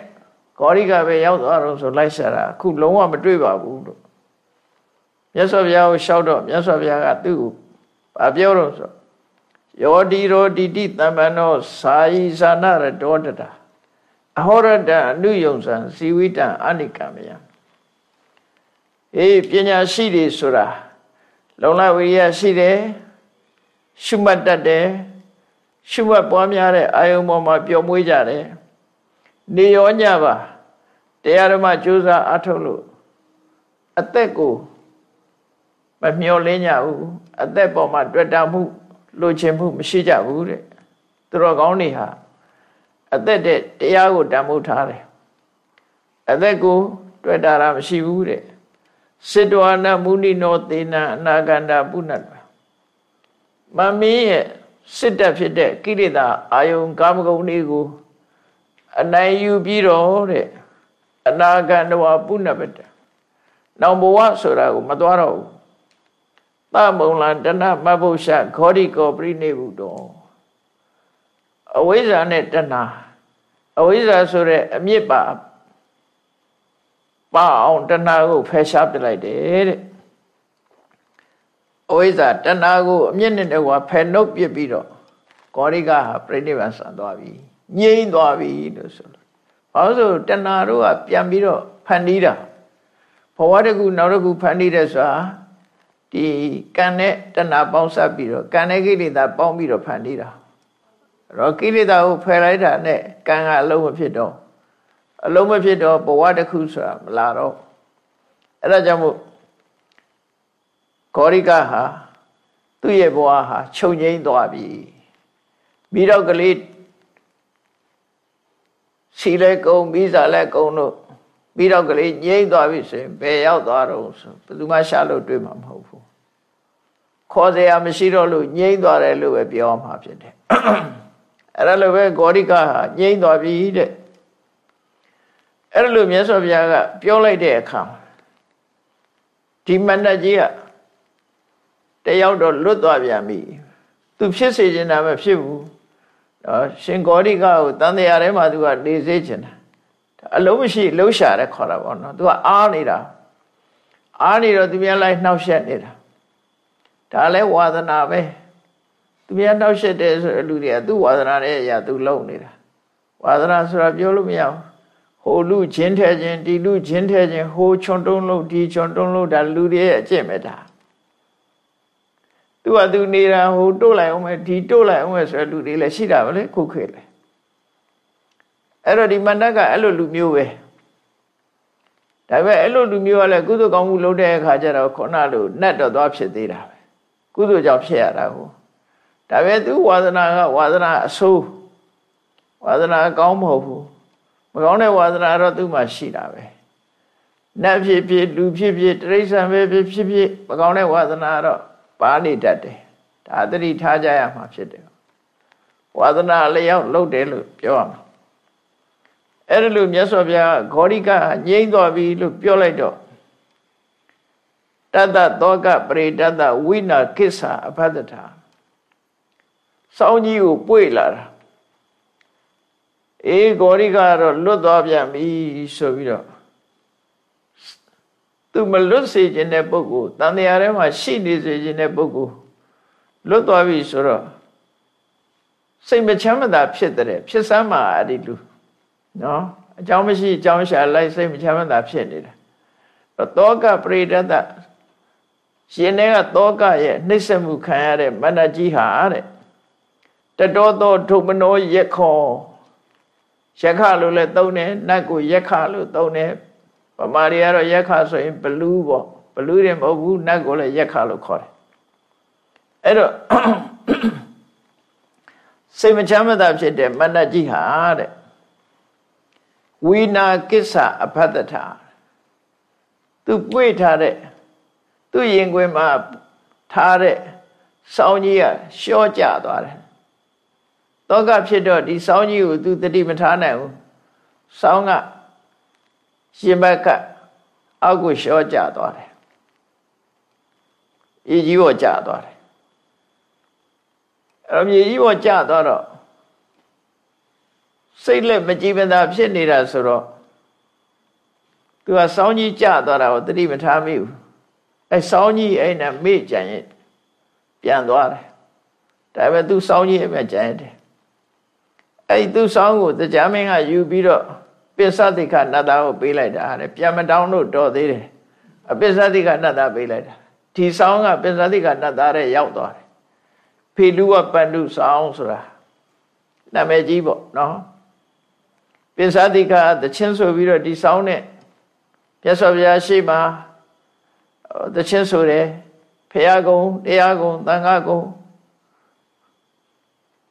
ဂေါရိကပဲရောက်သွားတော့ဆိုလိုက်ရှာတာအခုလုံးဝမတွေ့ပါဘူးလို့မြတ်စွာဘုရားကိုရှောက်တော့မြတ်စွာဘုရားကသူ့ကိုဗာပြောတော့ဆိုယောဒီရောတိတိတမ္ပန္နောစာယိဇာနရတောတတာအဟောရတအနုယုံဆံဇီဝိတံအနိကမယအေးပညာရှိတွေဆိုတာလုံလဝိရိယရှိတယ်ရှုမှတ်တတ်တယ်ရှုမှတ်ပွားများတဲ့အာယုံပေါ်မှာပျော်မွေးကြတယ် နေရောညပါတရားဓမ္မကြိုးစားအထုတ်လို့အသက်ကိုမမျောလင်းကြဘူးအသက်ပေါ်မှာတွေ့တာမှုလိုချင်မှုမရှိကြဘူးတဲ့သူတော်ကောင်းတွေဟာအသက်တဲ့တရားကိုတန်ဖိုးထားတယ်အသက်ကိုတွေ့တာမရှိဘူးတဲ့စေတဝနာမုနိနောသေနအနာဂန္ဓပုဏ္ဏမမင်းရဲ့စစ်တပ်ဖြစ်တဲ့ကိရိတာအာယုံကာမဂုဏ်တွေကို အနိုင်ယူပြီးတော့တဲ့အနာဂန္ဓဝပုဏ္ဏပတနောင်ဘဝဆိုတာကိုမသွားတော့ဘူးသမုံလံတဏမဘုရှခောဒီကောပရိနေဘူးတော့အဝိဇ္ဇာနဲ့တဏအဝိဇ္ဇာဆိုတဲ့အမြစ်ပါပါအောင်တဏကိုဖယ်ရှားပစ်လိုက်တယ်တဲ့အဝိဇ္ဇာတဏကိုအမြင့်နဲ့တကွာဖယ်နှုတ်ပစ်ပြီးတော့ကောရိကဟာပြိဋိဘံဆန်သွားပြီ ငြိမ့်သွားပြီလို့ဆိုလို့ဘာလို့ဆိုတဏတို့ကပြန်ပြီးတော့ဖန်တီးတာဘဝတကူနောက်တကူဖန်တီးတဲ့ဆိုတာဒီကံနဲ့တဏပေါင်းစပ်ပြီးတော့ကံနဲ့ကိလေသာပေါင်းပြီးတော့ဖန်တီးတာအဲ့တော့ကိလေသာကိုဖယ်လိုက်တာနဲ့ကံကအလုံးမဖြစ်တော့အလုံးမဖြစ်တော့ဘဝတစ်ခုဆိုတာမလာတော့အဲ့ဒါကြောင့်မို့ဂေါရိကဟာသူ့ရဲ့ဘဝဟာချုပ်ငိမ့်သွားပြီပြီးတော့ကလေး စီလဲကုံပြီးစားလဲကုံတို့ပြီးတော့ကလေးငိမ့်သွားပြီဆိုရင်ဘယ်ရောက်သွားတော့ဆိုဘယ်သူမှရှာလို့တွေ့မှာမဟုတ်ဘူးခေါ်စရာမရှိတော့လို့ငိမ့်သွားတယ်လို့ပဲပြောမှာဖြစ်တယ်အဲ့ဒါလိုပဲဂေါရိကဟာငိမ့်သွားပြီတဲ့အဲ့ဒါလိုမြတ်စွာဘုရားကပြောလိုက်တဲ့အခါဒီမန္တကြီးကတယောက်တော့လွတ်သွားပြန်ပြီသူဖြစ်စေချင်တာမဖြစ်ဘူးနော် ရှင်ဂေါရိကကိုတန်တရားထဲမှာသူကနေစေချင်တာအလုံးမရှိလှုပ်ရှာတဲ့ခေါ်တာပေါ့နော်သူကအားနေတာအားနေတော့သူများလိုက်နှောက်ယှက်နေတာဒါလည်းဝါသနာပဲသူများနှောက်ယှက်တယ်ဆိုတဲ့လူတွေကသူ့ဝါသနာရဲ့အရာသူလုံနေတာဝါသနာဆိုတာပြောလို့မရဘူးဟိုလူချင်းထဲချင်းဒီလူချင်းထဲချင်းဟိုချွန်တုံးလို့ဒီချွန်တုံးလို့ဒါလူတွေရဲ့အကျင့်ပဲဒါ သူကသူနေတာဟိုတို့လိုက်အောင်မယ်ဒီတို့လိုက်အောင်မယ်ဆိုတဲ့လူတွေလည်းရှိတာပဲလေခုခေတ်လေအဲ့တော့ဒီမန္တကအဲ့လိုလူမျိုးပဲဒါပေမဲ့အဲ့လိုလူမျိုးကလည်းကုသိုလ်ကောင်းမှုလုပ်တဲ့အခါကျတော့ခုနလိုနှက်တော့သွားဖြစ်သေးတာပဲကုသိုလ်ကြောင့်ဖြစ်ရတာကိုဒါပေမဲ့သူဝါသနာကဝါသနာအဆိုးဝါသနာကောင်းမဟုတ်ဘူးမကောင်းတဲ့ဝါသနာတော့သူ့မှာရှိတာပဲနတ်ဖြစ်ဖြစ်လူဖြစ်ဖြစ်တိရစ္ဆာန်ပဲဖြစ်ဖြစ်ဖြစ်မကောင်းတဲ့ဝါသနာတော့ ပါနေတတ်တယ်ဒါသတိထားကြရမှာဖြစ်တယ်ဝါသနာလျောက်လုပ်တယ်လို့ပြောရမှာအဲ့ဒါလို့မြတ်စွာဘုရားဂေါရိကငြိမ့်သွားပြီလို့ပြောလိုက်တော့တတ္တသောကပရိတတ္တဝိနာကိစ္ဆာအဖဒ္ဒတာစောင်းကြီးကိုပွေလာတာအေးဂေါရိကတော့လွတ်သွားပြန်ပြီဆိုပြီးတော့ သူမလွတ်စေခြင်းတဲ့ပုဂ္ဂိုလ်တန်တရားထဲမှာရှိနေစေခြင်းတဲ့ပုဂ္ဂိုလ်လွတ်သွားပြီဆိုတော့စိတ်မချမ်းမသာဖြစ်တဲ့ဖြစ်စမ်းမှာအဲ့ဒီလူနော်အကြောင်းမရှိအကြောင်းရှာလိုက်စိတ်မချမ်းသာဖြစ်နေတာတောကပရိဒတ္တရှင်တွေကတောကရဲ့နှိမ့်ဆက်မှုခံရတဲ့မန္တကြီးဟာတဲ့တတော်သောဒုမနောရက်ခောယက္ခလို့လည်းသုံးတယ်နတ်ကိုယက္ခလို့သုံးတယ် ဗမာတွေကတော့ယက္ခဆိုရင်ဘလူးပေါ့ဘလူးတွေမဟုတ်ဘူးနတ်ကိုလည်းယက္ခလို့ခေါ်တယ်အဲ့တော့စိတ်မချမ်းသာဖြစ်တဲ့မန္တကြီးဟာတဲ့ဝိနာကိစ္စအဖတ်တထာသူပွေထားတဲ့သူရင်ခွင်မှာထားတဲ့စောင်းကြီးကရှော့ကျသွားတယ်တောကဖြစ်တော့ဒီစောင်းကြီးကိုသူတတိမထားနိုင်ဘူးစောင်းက ရှင်ဘက်ကအောက်ကိုရှော့ကျသွားတယ်အကြီးပေါ်ကျသွားတယ်အဲ့တော့မြေကြီးပေါ်ကျသွားတော့စိတ်လက်မကြည်မသာဖြစ်နေတာဆိုတော့သူကစောင်းကြီးကြသွားတာကိုတတိမထားမိဘူးအဲစောင်းကြီးအဲ့နဲ့မေ့ကြံရင်ပြန်သွားတယ်ဒါပေမဲ့သူစောင်းကြီးအဲ့မဲ့ကြံရတယ်အဲ့သူစောင်းကိုတရားမင်းကယူပြီးတော့ ပစ္စတိကနတ်သားကိုပေးလိုက်တာတဲ့ပြန်မတောင်းလို့တော်သေးတယ်အပစ္စတိကနတ်သားပေးလိုက်တာဒီစောင်းကပစ္စတိကနတ်သားရဲ့ရောက်သွားတယ်ဖေလူဝပန္တုစောင်းဆိုတာနာမည်ကြီးပေါ့နော်ပိဿတိကသချင်းဆိုပြီးတော့ဒီဆောင်နဲ့မြတ်စွာဘုရားရှိမှသချင်းဆိုတယ်ဖရာကုံတရားကုံသံဃာကုံ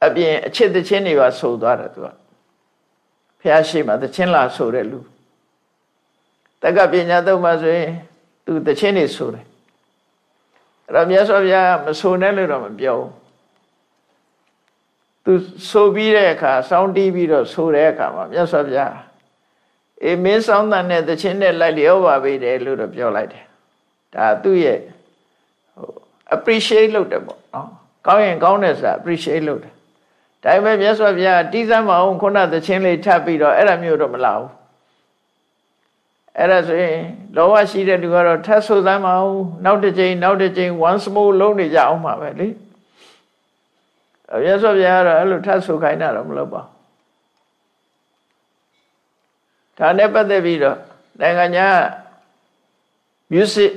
အပြင်အချစ်သချင်းတွေပါဆိုသွားတယ်သူက ဖရာရှိမှသချင်းလာဆိုတဲ့လူတက္ကပညာသုံးပါဆိုရင်သူတချင်းနေဆိုတယ်အဲ့တော့မြတ်စွာဘုရားမဆိုနဲ့လို့တော့မပြောဘူးသူဆိုပြီးတဲ့အခါစောင်းတီးပြီးတော့ဆိုတဲ့အခါမှာမြတ်စွာဘုရားအေးမင်းစောင်းတန်တဲ့တခြင်းနဲ့လိုက်လျောပါပြီတယ်လို့တော့ပြောလိုက်တယ်ဒါသူ့ရဲ့ဟို appreciate လုပ်တယ်ပေါ့နော်ကောင်းရင်ကောင်းတယ်ဆိုတာ appreciate လုပ်တယ် ဒါပေမဲ့မြတ်စွာဘုရားတီးစမ်းမအောင်ခုနသခြင်းလေးထပ်ပြီးတော့အဲ့ဒါမျိုးတော့မလာဘူးအဲ့ဒါဆိုရင်လောဘရှိတဲ့လူကတော့ထပ်ဆိုစမ်းမအောင်နောက်တစ်ချိန်နောက်တစ်ချိန် once more လုံးနေကြအောင်ပါပဲလေမြတ်စွာဘုရားကတော့အဲ့လိုထပ်ဆိုခိုင်းတာတော့မလုပ်ပါဘူးဒါနဲ့ပတ်သက်ပြီးတော့နိုင်ငံညာ music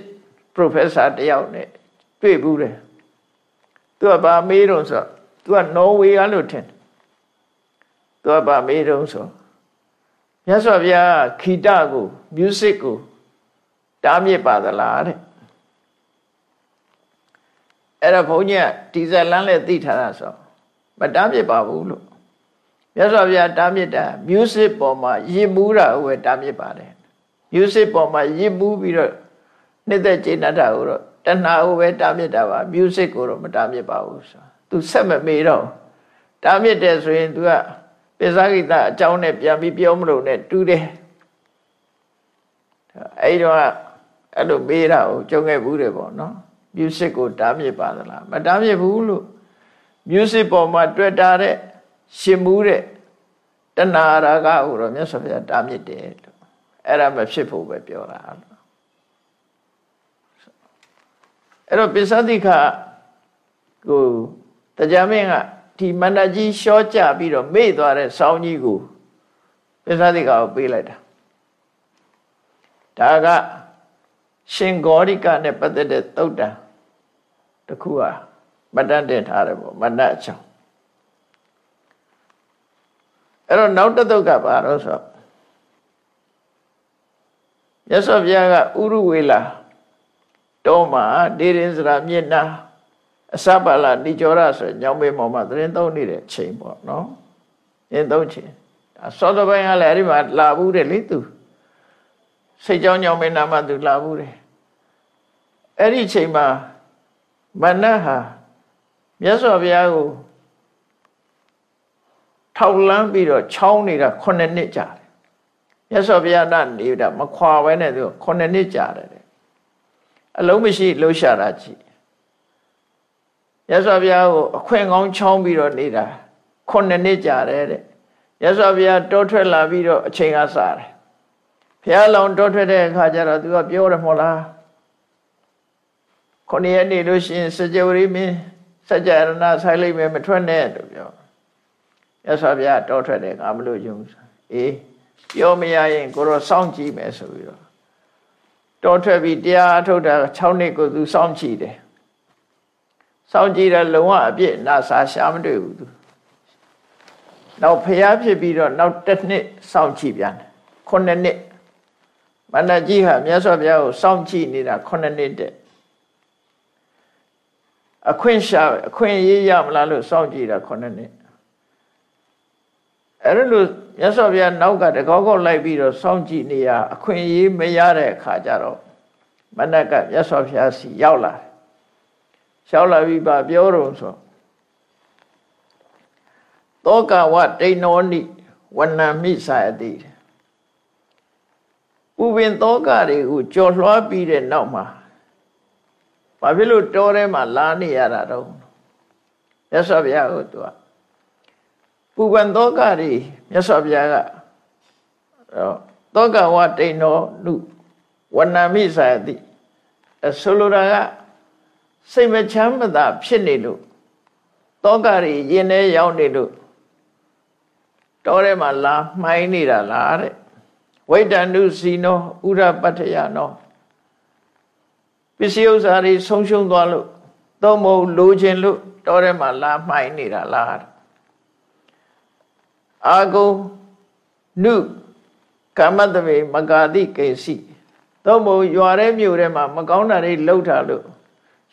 professor တယောက်နဲ့တွေ့ဘူးတယ်သူကဘာမေးတော့ဆို သူကနော်ဝေကလို့ထင်သူကဘာမေးတော့ဆိုမြတ်စွာဘုရားခီတကို music ကိုတားမြစ်ပါသလားတဲ့အဲ့ဒါဘုန်းကြီးကဒီဇလန်းလည်းသိထားတာဆိုမတားမြစ်ပါဘူးလို့မြတ်စွာဘုရားတားမြစ်တာ music ပေါ်မှာရည်မူးတာကိုပဲတားမြစ်ပါတယ် music ပေါ်မှာရည်မူးပြီးတော့နှစ်သက်ကျေနပ်တာကိုတော့တဏှာကိုပဲတားမြစ်တာပါ music ကိုတော့မတားမြစ်ပါဘူးဆို သူဆက်မမေးတော့တားမြစ်တယ်ဆိုရင် तू ကပိဿဂိတအကြောင်းနဲ့ပြန်ပြီးပြောမလို့နဲ့တူတယ်အဲ့တော့အဲ့လိုမေးတာကိုကြုံခဲ့ဘူးတယ်ပေါ့နော် music ကိုတားမြစ်ပါသလားမတားမြစ်ဘူးလို့ music ပေါ်မှာတွေ့တာတဲ့ရှင်မှုတဲ့တဏှာရာဂကိုတော့မြတ်စွာဘုရားတားမြစ်တယ်လို့အဲ့ဒါမဖြစ်ဖို့ပဲပြောတာလို့အဲ့တော့ပိဿတိခကို တရားမင်းကဒီမန္တကြီးရှော့ကြပြီးတော့မေ့သွားတဲ့ဆောင်းကြီးကိုပိဿတိခကိုပေးလိုက်တာဒါကရှင်ဂေါရိကနဲ့ပတ်သက်တဲ့သုတ်တံတခုဟာမတတ်တင်ထားတယ်ပေါ့မတတ်အချောင်းအဲ့တော့နောက်တစ်သုတ်ကဘာလို့ဆိုရသော်ဘုရားကဥရုဝေလာတောမှာဒေရင်စရာမြင့်နာ အစပါလာဏိကျောရဆိုညောင်းမေးမော်မှာသတင်းသုံးနေတဲ့ချိန်ပေါ့နော်။ရင်သုံးချိန်။စောစောပိုင်းကလည်းအဲ့ဒီမှာလာဘူးတယ်လေသူ။စိတ်ကြောင်းညောင်းမေးနာမှသူလာဘူးတယ်။အဲ့ဒီချိန်မှာမနတ်ဟာမြတ်စွာဘုရားကိုထောက်လန်းပြီးတော့ချောင်းနေတာ9နှစ်ကြာတယ်။မြတ်စွာဘုရားကနေတာမခွာဘဲနဲ့သူ9နှစ်ကြာတယ်အလုံးမရှိလှုပ်ရှားတာကြည့် ရသော်ဘုရားကိုအခွင့်ကောင်းချောင်းပြီးတော့နေတာခုနှစ်နှစ်ကြာတယ်တဲ့ရသော်ဘုရားတောထွက်လာပြီးတော့အချိန်ကစားတယ်ဘုရားလောင်တောထွက်တဲ့အခါကျတော့သူကပြောတယ်မဟုတ်လားခုနှစ်ရက်နေလို့ရှိရင်စကြဝဠာမင်းစကြရဏဆိုင်လိုက်မယ်မထွက်နဲ့လို့ပြောရသော်ဘုရားတောထွက်တယ်ငါမလို့ယုံအေးပြောမရရင်ကိုတော့စောင့်ကြည့်မယ်ဆိုပြီးတော့တော်ထွက်ပြီးတရားအထုတ်တာ6နှစ်ကိုသူစောင့်ကြည့်တယ် စောင့်ကြည့်တယ်လုံးဝအပြည့်နာစာရှာမတွေ့ဘူးသူနောက်ဖျားဖြစ်ပြီးတော့နောက်တစ်နှစ်စောင့်ကြည့်ပြန်တယ်9နှစ်မန္တကြီးဟာမြတ်စွာဘုရားကိုစောင့်ကြည့်နေတာ9နှစ်တဲ့အခွင့်ရှာအခွင့်ရေးရမလားလို့စောင့်ကြည့်တာ9နှစ်အဲ့လိုမြတ်စွာဘုရားနောက်ကတကောက်ကောက်လိုက်ပြီးတော့စောင့်ကြည့်နေရအခွင့်အရေးမရတဲ့အခါကျတော့မနက်ကမြတ်စွာဘုရားစီရောက်လာတယ် ရောက်လာပြီးပါပြောတော့ဆိုတောကဝတိန်နောနိဝဏမိစာယတိဥပင်တောကတွေကိုကြော်လွှားပြီးတဲ့နောက်မှာဘာဖြစ်လို့တောထဲမှာလာနေရတာတော့မြတ်စွာဘုရားကိုသူကပူပန်သောကတွေမြတ်စွာဘုရားကသောကဝတိန်တော်နုဝဏမိစာတိဆိုလိုတာက စိတ်မချမ်းမသာဖြစ်နေလို့သောကတွေရင်ထဲရောက်နေလို့တောထဲမှာလာမှိုင်းနေတာလားတဲ့ဝိတ္တန္တုစီနောဥရပတ္ထယနောပစ္စည်းဥစ္စာတွေဆုံးရှုံးသွားလို့သုံးမဟုတ်လိုချင်လို့တောထဲမှာလာမှိုင်းနေတာလားအာဂုနုကမ္မတမေမဂာတိကေစီသို့မဟုတ်ရွာတဲ့မြို့ထဲမှာမကောင်းတာတွေလှုပ်ထားလို့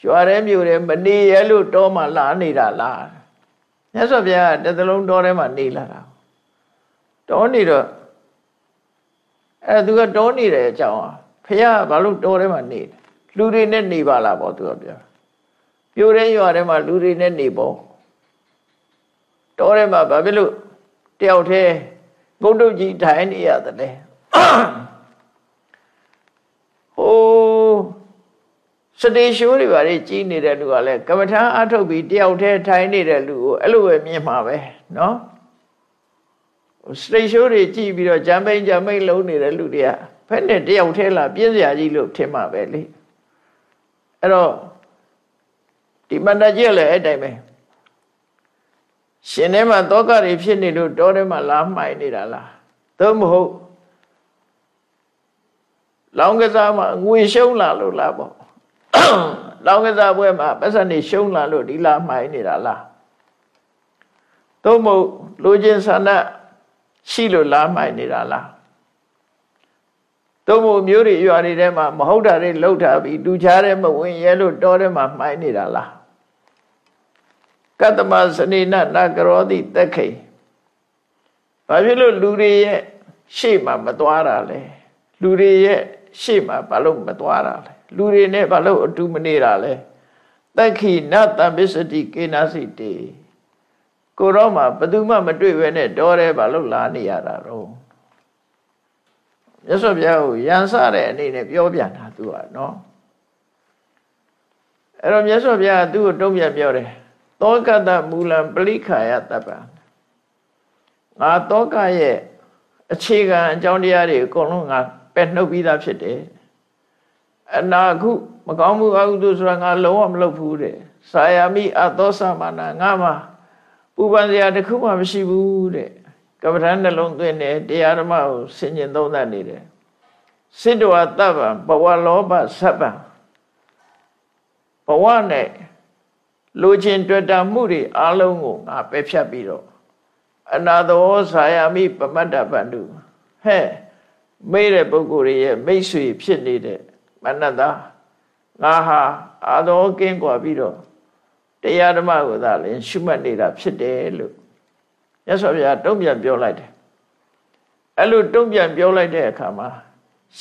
ရွာတဲ့မြို့ထဲမနေရလို့တောမှာလာနေတာလားမြတ်စွာဘုရားတသလုံးတောထဲမှာနေလာတာတောနေတော့အဲသူကတောနေတယ်အကြောင်းอ่ะဖះဘာလို့တောထဲမှာနေတယ်လူတွေနဲ့နေပါလားပေါ့သူကပြောပြိုတဲ့ရွာထဲမှာလူတွေနဲ့နေပေါ့တောထဲမှာဘာဖြစ်လို့တယောက်တည်းဘုဒ္ဓကြီးထိုင်နေရတယ်လေဟို စတေရှိုးတွေပါလေကြီးနေတဲ့လူကလည်းကမ္မထာအထုတ်ပြီးတယောက်တည်းထိုင်နေတဲ့လူကိုအဲ့လိုပဲမြင်မှာပဲနော်စတေရှိုးတွေကြည့်ပြီးတော့ဂျမ်ပိန်ဂျမ်ပိန်လုံးနေတဲ့လူတွေကဖက်နဲ့တယောက်တည်းလာပြင်းစရာကြီးလို့ထင်မှာပဲလေအဲ့တော့ဒီမန္တကြီးလည်းအဲ့တိုင်းပဲရှင်ထဲမှာတောကတွေဖြစ်နေလို့တောထဲမှာလာမှိုင်နေတာလားသို့မဟုတ်လောင်းကစားမှာငွေရှုံးလာလို့လားပေါ့ လောင်းကစားပွဲမှာပတ်စံနေရှုံးလာလို့ဒီလာမှိုင်နေတာလားသို့မဟုတ်လူချင်းဆန္ဒရှိလို့လာမှိုင်နေတာလားသို့မဟုတ်မျိုးတွေရွာတွေထဲမှာမဟုတ်တာတွေလှုပ်ထားပြီးလူချားတဲ့မဝင်ရဲလို့တောထဲမှာမှိုင်နေတာလားကတ္တမစနေနနာကရောတိတက်ခိဘာဖြစ်လို့လူတွေရဲ့ရှေ့မှာမသွားတာလဲလူတွေရဲ့ရှေ့မှာဘာလို့မသွားတာလဲ လူတွေနဲ့ဘာလို့အတူမနေတာလဲတက်ခိနတပစ္စတိကေနာစိတေကိုတော့မှဘယ်သူမှမတွေ့ဘဲနဲ့တော်တယ်ဘာလို့လာနေရတာတော့မြတ်စွာဘုရားကိုရန်စတဲ့အနေနဲ့ပြောပြန်တာသူကနော်အဲ့တော့မြတ်စွာဘုရားကသူ့ကိုတုံ့ပြန်ပြောတယ်သောကတမူလံပလိခာယတပ္ပံငါသောကရဲ့အခြေခံအကြောင်းတရားတွေအကုန်လုံးငါပယ်နှုတ်ပြီးသားဖြစ်တယ် အနာခုမကောင်းမှုအကုသိုလ်ဆိုတာငါလုံးဝမလုပ်ဘူးတဲ့စာယာမိအသောသမနာငါမှာပူပန်စရာတခုမှမရှိဘူးတဲ့ကပ္ပဋ္ဌာန်းနှလုံးသွင်းတယ်တရားဓမ္မကိုဆင်ញင်သုံးသပ်နေတယ်စိတ္တဝတ္တဗံဘဝလောဘသဗ္ဗံဘဝနဲ့လိုချင်တွေ့တာမှုတွေအလုံးကိုငါပယ်ဖြတ်ပြီးတော့အနာသောဇာယာမိပမတ္တပန္တုဟဲ့မေးတဲ့ပုဂ္ဂိုလ်ရဲ့မိတ်ဆွေဖြစ်နေတဲ့ မနတ္တငါဟာအာသောကင်းကွာပြီးတော့တရားဓမ္မကိုသာလင်ရှုမှတ်နေတာဖြစ်တယ်လို့ရသော်ဗျာတုံ့ပြန်ပြောလိုက်တယ်အဲ့လိုတုံ့ပြန်ပြောလိုက်တဲ့အခါမှာ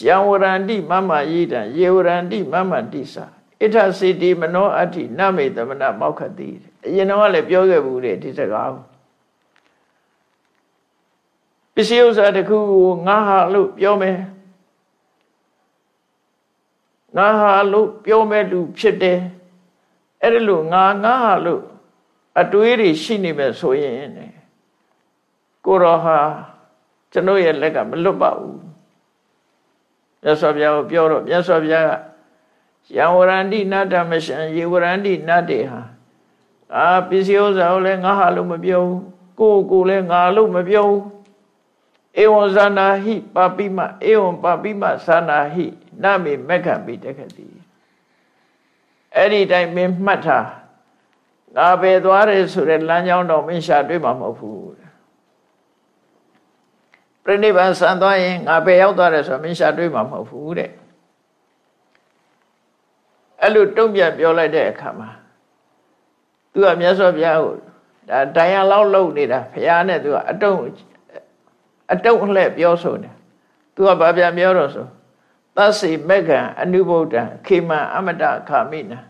ယံဝရန္တိမမယိတံယေဝရန္တိမမတိစာဣထစီတိမနောအဋ္ဌိနမေသမနမောက္ခတိအရင်တော့လည်းပြောခဲ့ဘူးတဲ့ဒီစကားကိုပစ္စည်းဥစ္စာတစ်ခုကိုငါဟာလို့ပြောမယ် ငါဟာလို့ပြောမဲ့လူဖြစ်တယ်အဲ့ဒါလို့ငါငါဟာလို့အတွေးတွေရှိနေမယ်ဆိုရင်ကိုရောဟာကျွန်တော်ရဲ့လက်ကမလွတ်ပါဘူးမြတ်စွာဘုရားကိုပြောတော့မြတ်စွာဘုရားကယံဝရန္တိနတ္တမရှံယေဝရန္တိနတ္တေဟာအာပစ္စည်းဥစ္စာကိုလည်းငါဟာလို့မပြောဘူးကိုယ်ကိုလည်းငါလို့မပြောဘူး ဧဝံဇာနာဟိပါပိမဧဝံပါပိမဇာနာဟိနမေမက္ခပိတက္ခတိအဲ့ဒီတိုင်းမင်းမှတ်ထားငါပဲသွားတယ်ဆိုတဲ့လမ်းကြောင်းတော့မင်းရှာတွေ့မှာမဟုတ်ဘူးပြိဋိဘံဆန်သွားရင်ငါပဲရောက်သွားတယ်ဆိုတော့မင်းရှာတွေ့မှာမဟုတ်ဘူးတဲ့အဲ့လိုတုံ့ပြန်ပြောလိုက်တဲ့အခါမှာသူကမြတ်စွာဘုရားကိုဒါတိုင်ရလောက်လုံနေတာဘုရားနဲ့သူကအတုံး အတုံးအလှဲ့ပြောဆိုနေသူကဘာပြန်ပြောတော့ဆိုသစ္စေမက္ခံအနုဘုဒ္ဓံခေမံအမတခာမိနာ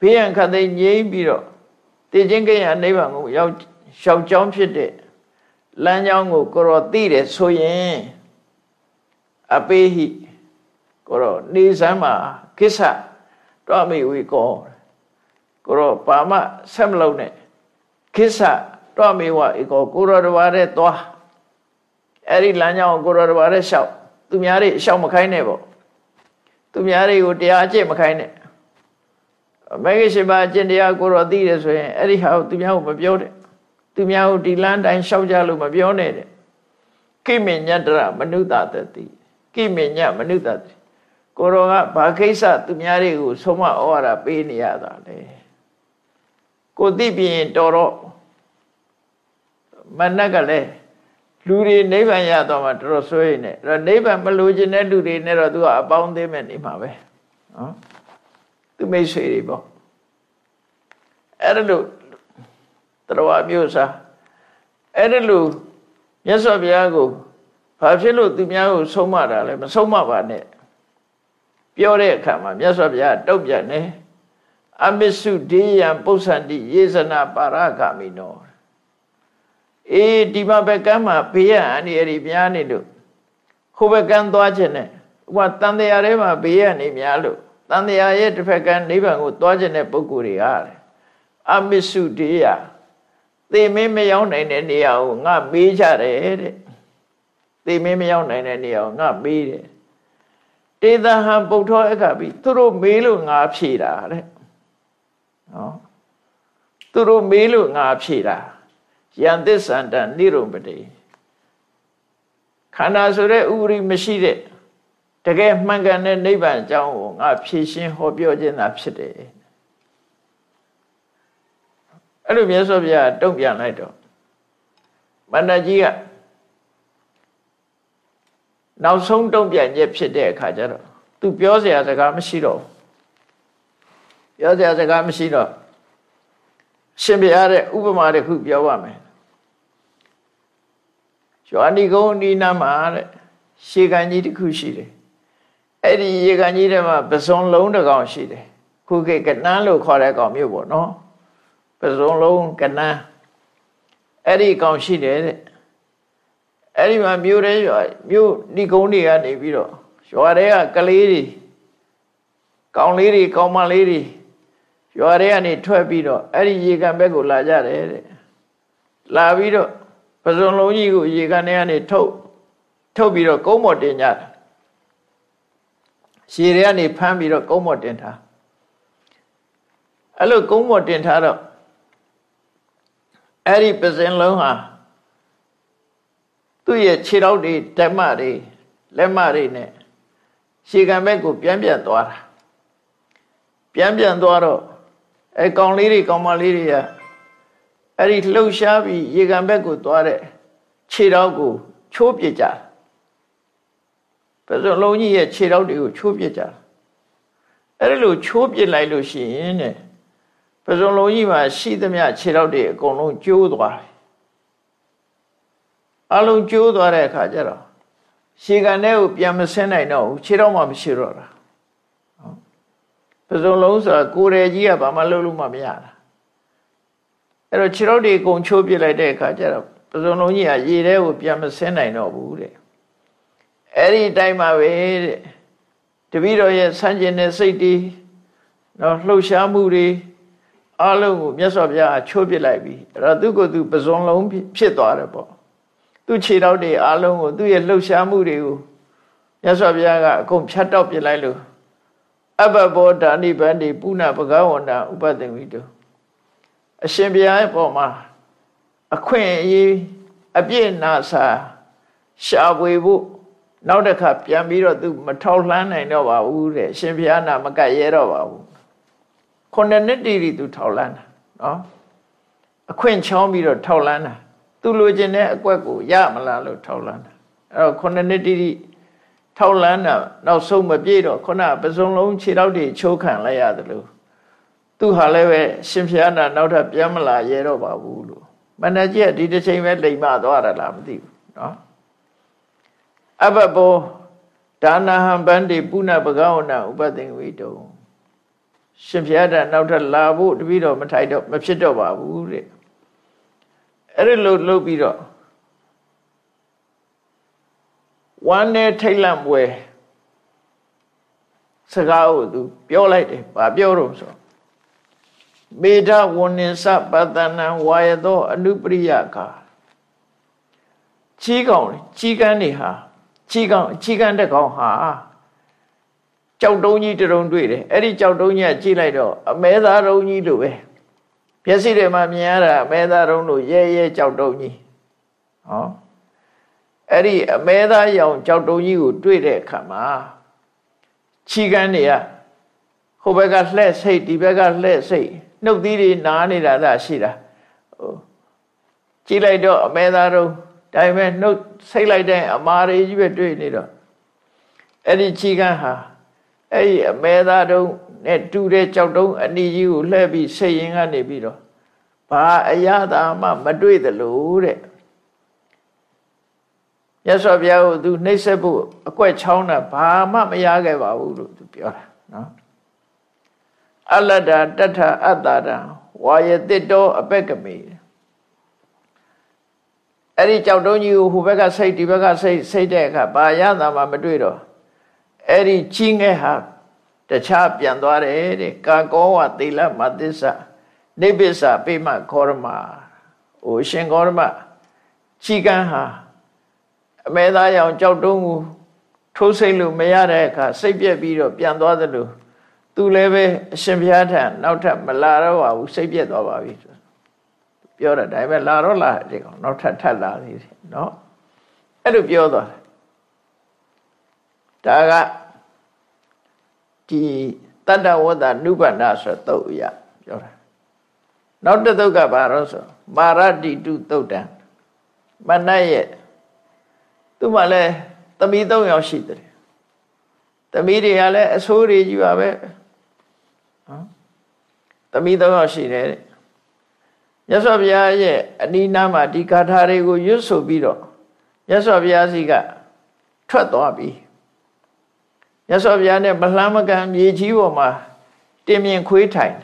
ဘေးရန်ခတ်သိငြိမ်းပြီးတော့တည်ခြင်းကိယနိဗ္ဗာန်ကိုရောက်ရှောက်ကြောင်းဖြစ်တဲ့လမ်းကြောင်းကိုကိုရောသိတယ်ဆိုရင်အပေဟိကိုရောနေစမ်းမှာကိစ္စတော့မိဝေကောကိုရောပါမဆက်မလုံးနဲ့ကိစ္စတော့မိဝဧကောကိုရောတဘာတဲ့သွား အဲ့ဒီလမ်းကြောင်းကိုရောတဘာတဲ့လျှောက်သူများတွေရှောက်မခိုင်းနဲ့ပေါ့သူများတွေကိုတရားအကျင့်မခိုင်းနဲ့မဂ္ဂရှိပါအကျင့်တရားကိုတော့သိတယ်ဆိုရင်အဲ့ဒီဟာကိုသူများကိုမပြောတဲ့သူများကိုဒီလမ်းတိုင်းရှောက်ကြလို့မပြောနဲ့တဲ့ကိမေညတရမနုဿတတိကိမေညမနုဿတိကိုရောကဘာကိစ္စသူများတွေကိုဆုံးမဩဝါဒပေးနေရတာလေကိုသိပြီးရင်တော်တော့မနက်ကလည်း လူတွေနိဗ္ဗာန်ရတော့မှတော်တော်ဆွေးနေအဲ့တော့နိဗ္ဗာန်မလိုချင်တဲ့လူတွေနဲ့တော့သူကအပေါင်းသေးမဲ့နေမှာပဲနော်သူမိတ်ဆွေတွေပေါ့အဲ့ဒါလို့တရားမျိုးစားအဲ့ဒါလို့မြတ်စွာဘုရားကိုဘာဖြစ်လို့သူများကိုဆုံးမတာလဲမဆုံးမပါနဲ့ပြောတဲ့အခါမှာမြတ်စွာဘုရားတုတ်ပြန်တယ်အမစ္စုဒေယံပု္ပ္ပန္တိယေဇနာပါရဂမိနော အေးဒီမှာဘက်ကမ်းမှာဘေးရန်အနေအရီများနေလို့ဟိုဘက်ကမ်းသွားခြင်းနဲ့ဥပတန်တရားထဲမှာဘေးရန်နေများလို့တန်တရားရဲ့တစ်ဖက်ကမ်းနိဗ္ဗာန်ကိုသွားခြင်းတဲ့ပုဂ္ဂိုလ်တွေကတဲ့အမစ္စုဒေယသေမင်းမရောက်နိုင်တဲ့နေရာကိုငါမေးကြတယ်တဲ့သေမင်းမရောက်နိုင်တဲ့နေရာကိုငါမေးတယ်တေသဟံပုထ္ထော အခါပြီသူတို့မေးလို့ငါဖြေတာတဲ့နော်သူတို့မေးလို့ငါဖြေတာ ယံသစ္ဆန္တနိရုံပတိခန္ဓာဆိုတဲ့ဥပရိမရှိတဲ့တကယ်မှန်ကန်တဲ့နိဗ္ဗာန်အကြောင်းကိုငါဖြေရှင်းဟောပြောခြင်းသာဖြစ်တယ်အဲ့လိုမြတ်စွာဘုရားတုံ့ပြန်လိုက်တော့မန္တကြီးကနောက်ဆုံးတုံ့ပြန်ချက်ဖြစ်တဲ့အခါကျတော့သူပြောเสียစကားမရှိတော့ပြောเสียစကားမရှိတော့ ရှင်ဘုရားတဲ့ဥပမာတစ်ခုပြောပါမယ်ရွာဏီကုန်းဒီနာမှာတဲ့ရှေကန်ကြီးတစ်ခုရှိတယ်အဲ့ဒီရေကန်ကြီးထဲမှာပစုံလုံးတစ်ကောင်ရှိတယ်ခုခေတ်ကနန်းလို့ခေါ်တဲ့ကောင်မျိုးပေါ့နော်ပစုံလုံးကနန်းအဲ့ဒီကောင်ရှိတယ်တဲ့အဲ့ဒီမှာမြို့ရဲရွာမြို့ဒီကုန်းတွေကနေပြီးတော့ရွာတွေကကလေးတွေကောင်လေးတွေကောင်မလေးတွေ ရွာတွေကနေထွက်ပြီးတော့အဲ့ဒီရေကန်ဘက်ကိုလာကြတယ်တဲ့လာပြီးတော့ပစုံလုံးကြီးကိုရေကန်ထဲကနေထုတ်ထုတ်ပြီးတော့ကုန်းမော်တင်ကြတာရှည်တွေကနေဖမ်းပြီးတော့ကုန်းမော်တင်ထားအဲ့လိုကုန်းမော်တင်ထားတော့အဲ့ဒီပစင်လုံးဟာသူ့ရဲ့ခြေထောက်တွေတက်မတွေလက်မတွေနဲ့ရှေကံဘက်ကိုပြန်ပြန်သွားတာပြန်ပြန်သွားတော့ အဲကောင်လေးတွေကောင်မလေးတွေကအဲ့ဒီလှုပ်ရှားပြီးရေကံဘက်ကိုသွားတဲ့ခြေထောက်ကိုချိုးပစ်ကြပစံလုံးကြီးရဲ့ခြေထောက်တွေကိုချိုးပစ်ကြအဲ့ဒီလိုချိုးပစ်လိုက်လို့ရှိရင်တဲ့ပစံလုံးကြီးမှာရှိသမျှခြေထောက်တွေအကုန်လုံးကျိုးသွားတယ်အလုံးကျိုးသွားတဲ့အခါကျတော့ရှေကန်ထဲကိုပြန်မဆင်းနိုင်တော့ဘူးခြေထောက်မှမရှိတော့တာ ပစုံလုံးဆိုတာကိုယ်ရည်ကြီးကဘာမှလုပ်လို့မှမရတာအဲ့တော့ခြေထောက်တွေအကုန်ချိုးပြလိုက်တဲ့အခါကျတော့ပစုံလုံးကြီးကရေထဲကိုပြန်မဆင်းနိုင်တော့ဘူးတဲ့အဲ့ဒီတိုင်းမှာပဲတဲ့တပည့်တော်ရဲ့ဆန့်ကျင်တဲ့စိတ်တွေနော်လှုပ်ရှားမှုတွေအလုံးကိုမြတ်စွာဘုရားချိုးပြလိုက်ပြီအဲ့တော့သူ့ကိုယ်သူပစုံလုံးဖြစ်သွားတယ်ပေါ့သူ့ခြေထောက်တွေအလုံးကိုသူ့ရဲ့လှုပ်ရှားမှုတွေကိုမြတ်စွာဘုရားကအကုန်ဖြတ်တောက်ပြလိုက်လို့ အဘဘောဓာနိဗ္ဗန္တိပုဏ္ဏဘဂဝန္တာဥပဒင်ဝိတုအရှင်ဘုရားရဲ့ပေါ်မှာအခွင့်အရေးအပြည့်နာစာရှာဖွေဖို့နောက်တစ်ခါပြန်ပြီးတော့သူမထောက်လှမ်းနိုင်တော့ပါဘူးတဲ့အရှင်ဘုရားနာမကတ်ရဲတော့ပါဘူးခုနှစ်နှစ်တည်းသူထောက်လှမ်းတာနော်အခွင့်ချောင်းပြီးတော့ထောက်လှမ်းတာသူလိုချင်တဲ့အကွက်ကိုရမလားလို့ထောက်လှမ်းတာအဲ့တော့ခုနှစ်နှစ်တည်း ထောက်လန်းတာနောက်ဆုံးမပြေတော့ခုနပစုံလုံးခြေထောက်တွေချိုးခံလိုက်ရတယ်လို့သူဟာလည်းပဲရှင်ဖျားနာနောက်ထပ်ပြန်မလာရဲတော့ပါဘူးလို့မနကြီးကဒီတစ်ချိန်ပဲလိမ်မသွားတာလားမသိဘူးနော်အဘဘောဒါနဟံဗန္တိပုဏ္ဏပကဝနာဥပသိဝိတုံရှင်ဖျားတာနောက်ထပ်လာဖို့တပည့်တော်မထိုက်တော့မဖြစ်တော့ပါဘူးတဲ့အဲ့ဒီလိုလုပ်ပြီးတော့ ဝမ်းနဲ့ထိတ်လန့်ပွဲစကားကိုသူပြောလိုက်တယ်။ဘာပြောတော့ဆိုမေဓဝဏ္ဏစပတနံဝါယသောအနုပရိယကာကြီးကောင်ကြီးကန်းနေဟာကြီးကောင်ကြီးကန်းတဲ့ကောင်ဟာကြောက်တုံးကြီးတရုံတွေ့တယ်အဲ့ဒီကြောက်တုံးကြီးကကြည့်လိုက်တော့အမဲသားတုံးကြီးလိုပဲမျက်စိထဲမှာမြင်ရတာအမဲသားတုံးလို့ရဲရဲကြောက်တုံးကြီးဟော အဲ့ဒီအမဲသားရောင်ကြောက်တုံးကြီးကိုတွေ့တဲ့အခါမှာခြီကန်းတွေကဟိုဘက်ကလှဲ့စိတ်ဒီဘက်ကလှဲ့စိတ်နှုတ်သီးတွေနားနေတာသာရှိတာဟိုကြည့်လိုက်တော့အမဲသားတုံးဒါပေမဲ့နှုတ်စိတ်လိုက်တဲ့အမာတွေကြီးပဲတွေ့နေတော့အဲ့ဒီခြီကန်းဟာအဲ့ဒီအမဲသားတုံးနဲ့တူတဲ့ကြောက်တုံးအနီကြီးကိုလှဲ့ပြီးစိတ်ရင်ကနေပြီးတော့ဘာအရသာမှမတွေ့သလိုတဲ့ မြတ်စွာဘုရားကိုသူနှိမ့်ဆက်ဖို့အကွက်ချောင်းတာဘာမှမရခဲ့ပါဘူးလို့သူပြောတာနော်အလတ္တတထအတ္တတံဝါယတိတောအပက်ကမေအဲ့ဒီကြောက်တုံးကြီးကိုဟိုဘက်ကစိတ်ဒီဘက်ကစိတ်စိတ်တဲ့အခါဘာရတာမှမတွေ့တော့အဲ့ဒီကြီးငယ်ဟာတခြားပြန်သွားတယ်တဲ့ကာကောဝသီလမသစ္စာနိဗ္ဗစ္စပိမခောရမဟိုရှင်ခောရမကြီးကန်းဟာ အမဲသားရောင်ကြောက်တုံးကိုထိုးစိတ်လို့မရတဲ့အခါစိတ်ပြက်ပြီးတော့ပြန်သွားသလိုသူလည်းပဲအရှင်ဘုရားထံနောက်ထပ်မလာတော့ပါဘူးစိတ်ပြက်သွားပါပြီပြောတာဒါပေမဲ့လာတော့လာတယ်ကောင်နောက်ထပ်ထပ်လာသေးတယ်เนาะအဲ့လိုပြောသွားတယ်ဒါကဒီတတ္တဝတ္တနုပန္နဆိုတုတ်ရပြောတာနောက်တစ်တုတ်ကဘာလို့ဆိုမာရတိတုတုတ်တံမနတ်ရဲ့ သူ့မှာလဲသမီး၃ယောက်ရှိတယ်သမီးတွေကလည်းအဆိုးတွေကြီးပါပဲနော်သမီး၃ယောက်ရှိတယ်တဲ့မြတ်စွာဘုရားရဲ့အနိနာမှာဒီဂါထာတွေကိုရွတ်ဆိုပြီးတော့မြတ်စွာဘုရားစီကထွက်သွားပြီမြတ်စွာဘုရားနဲ့မလှမ်းမကမ်းမြေကြီးပေါ်မှာတင်မြင်ခွေးထိုင်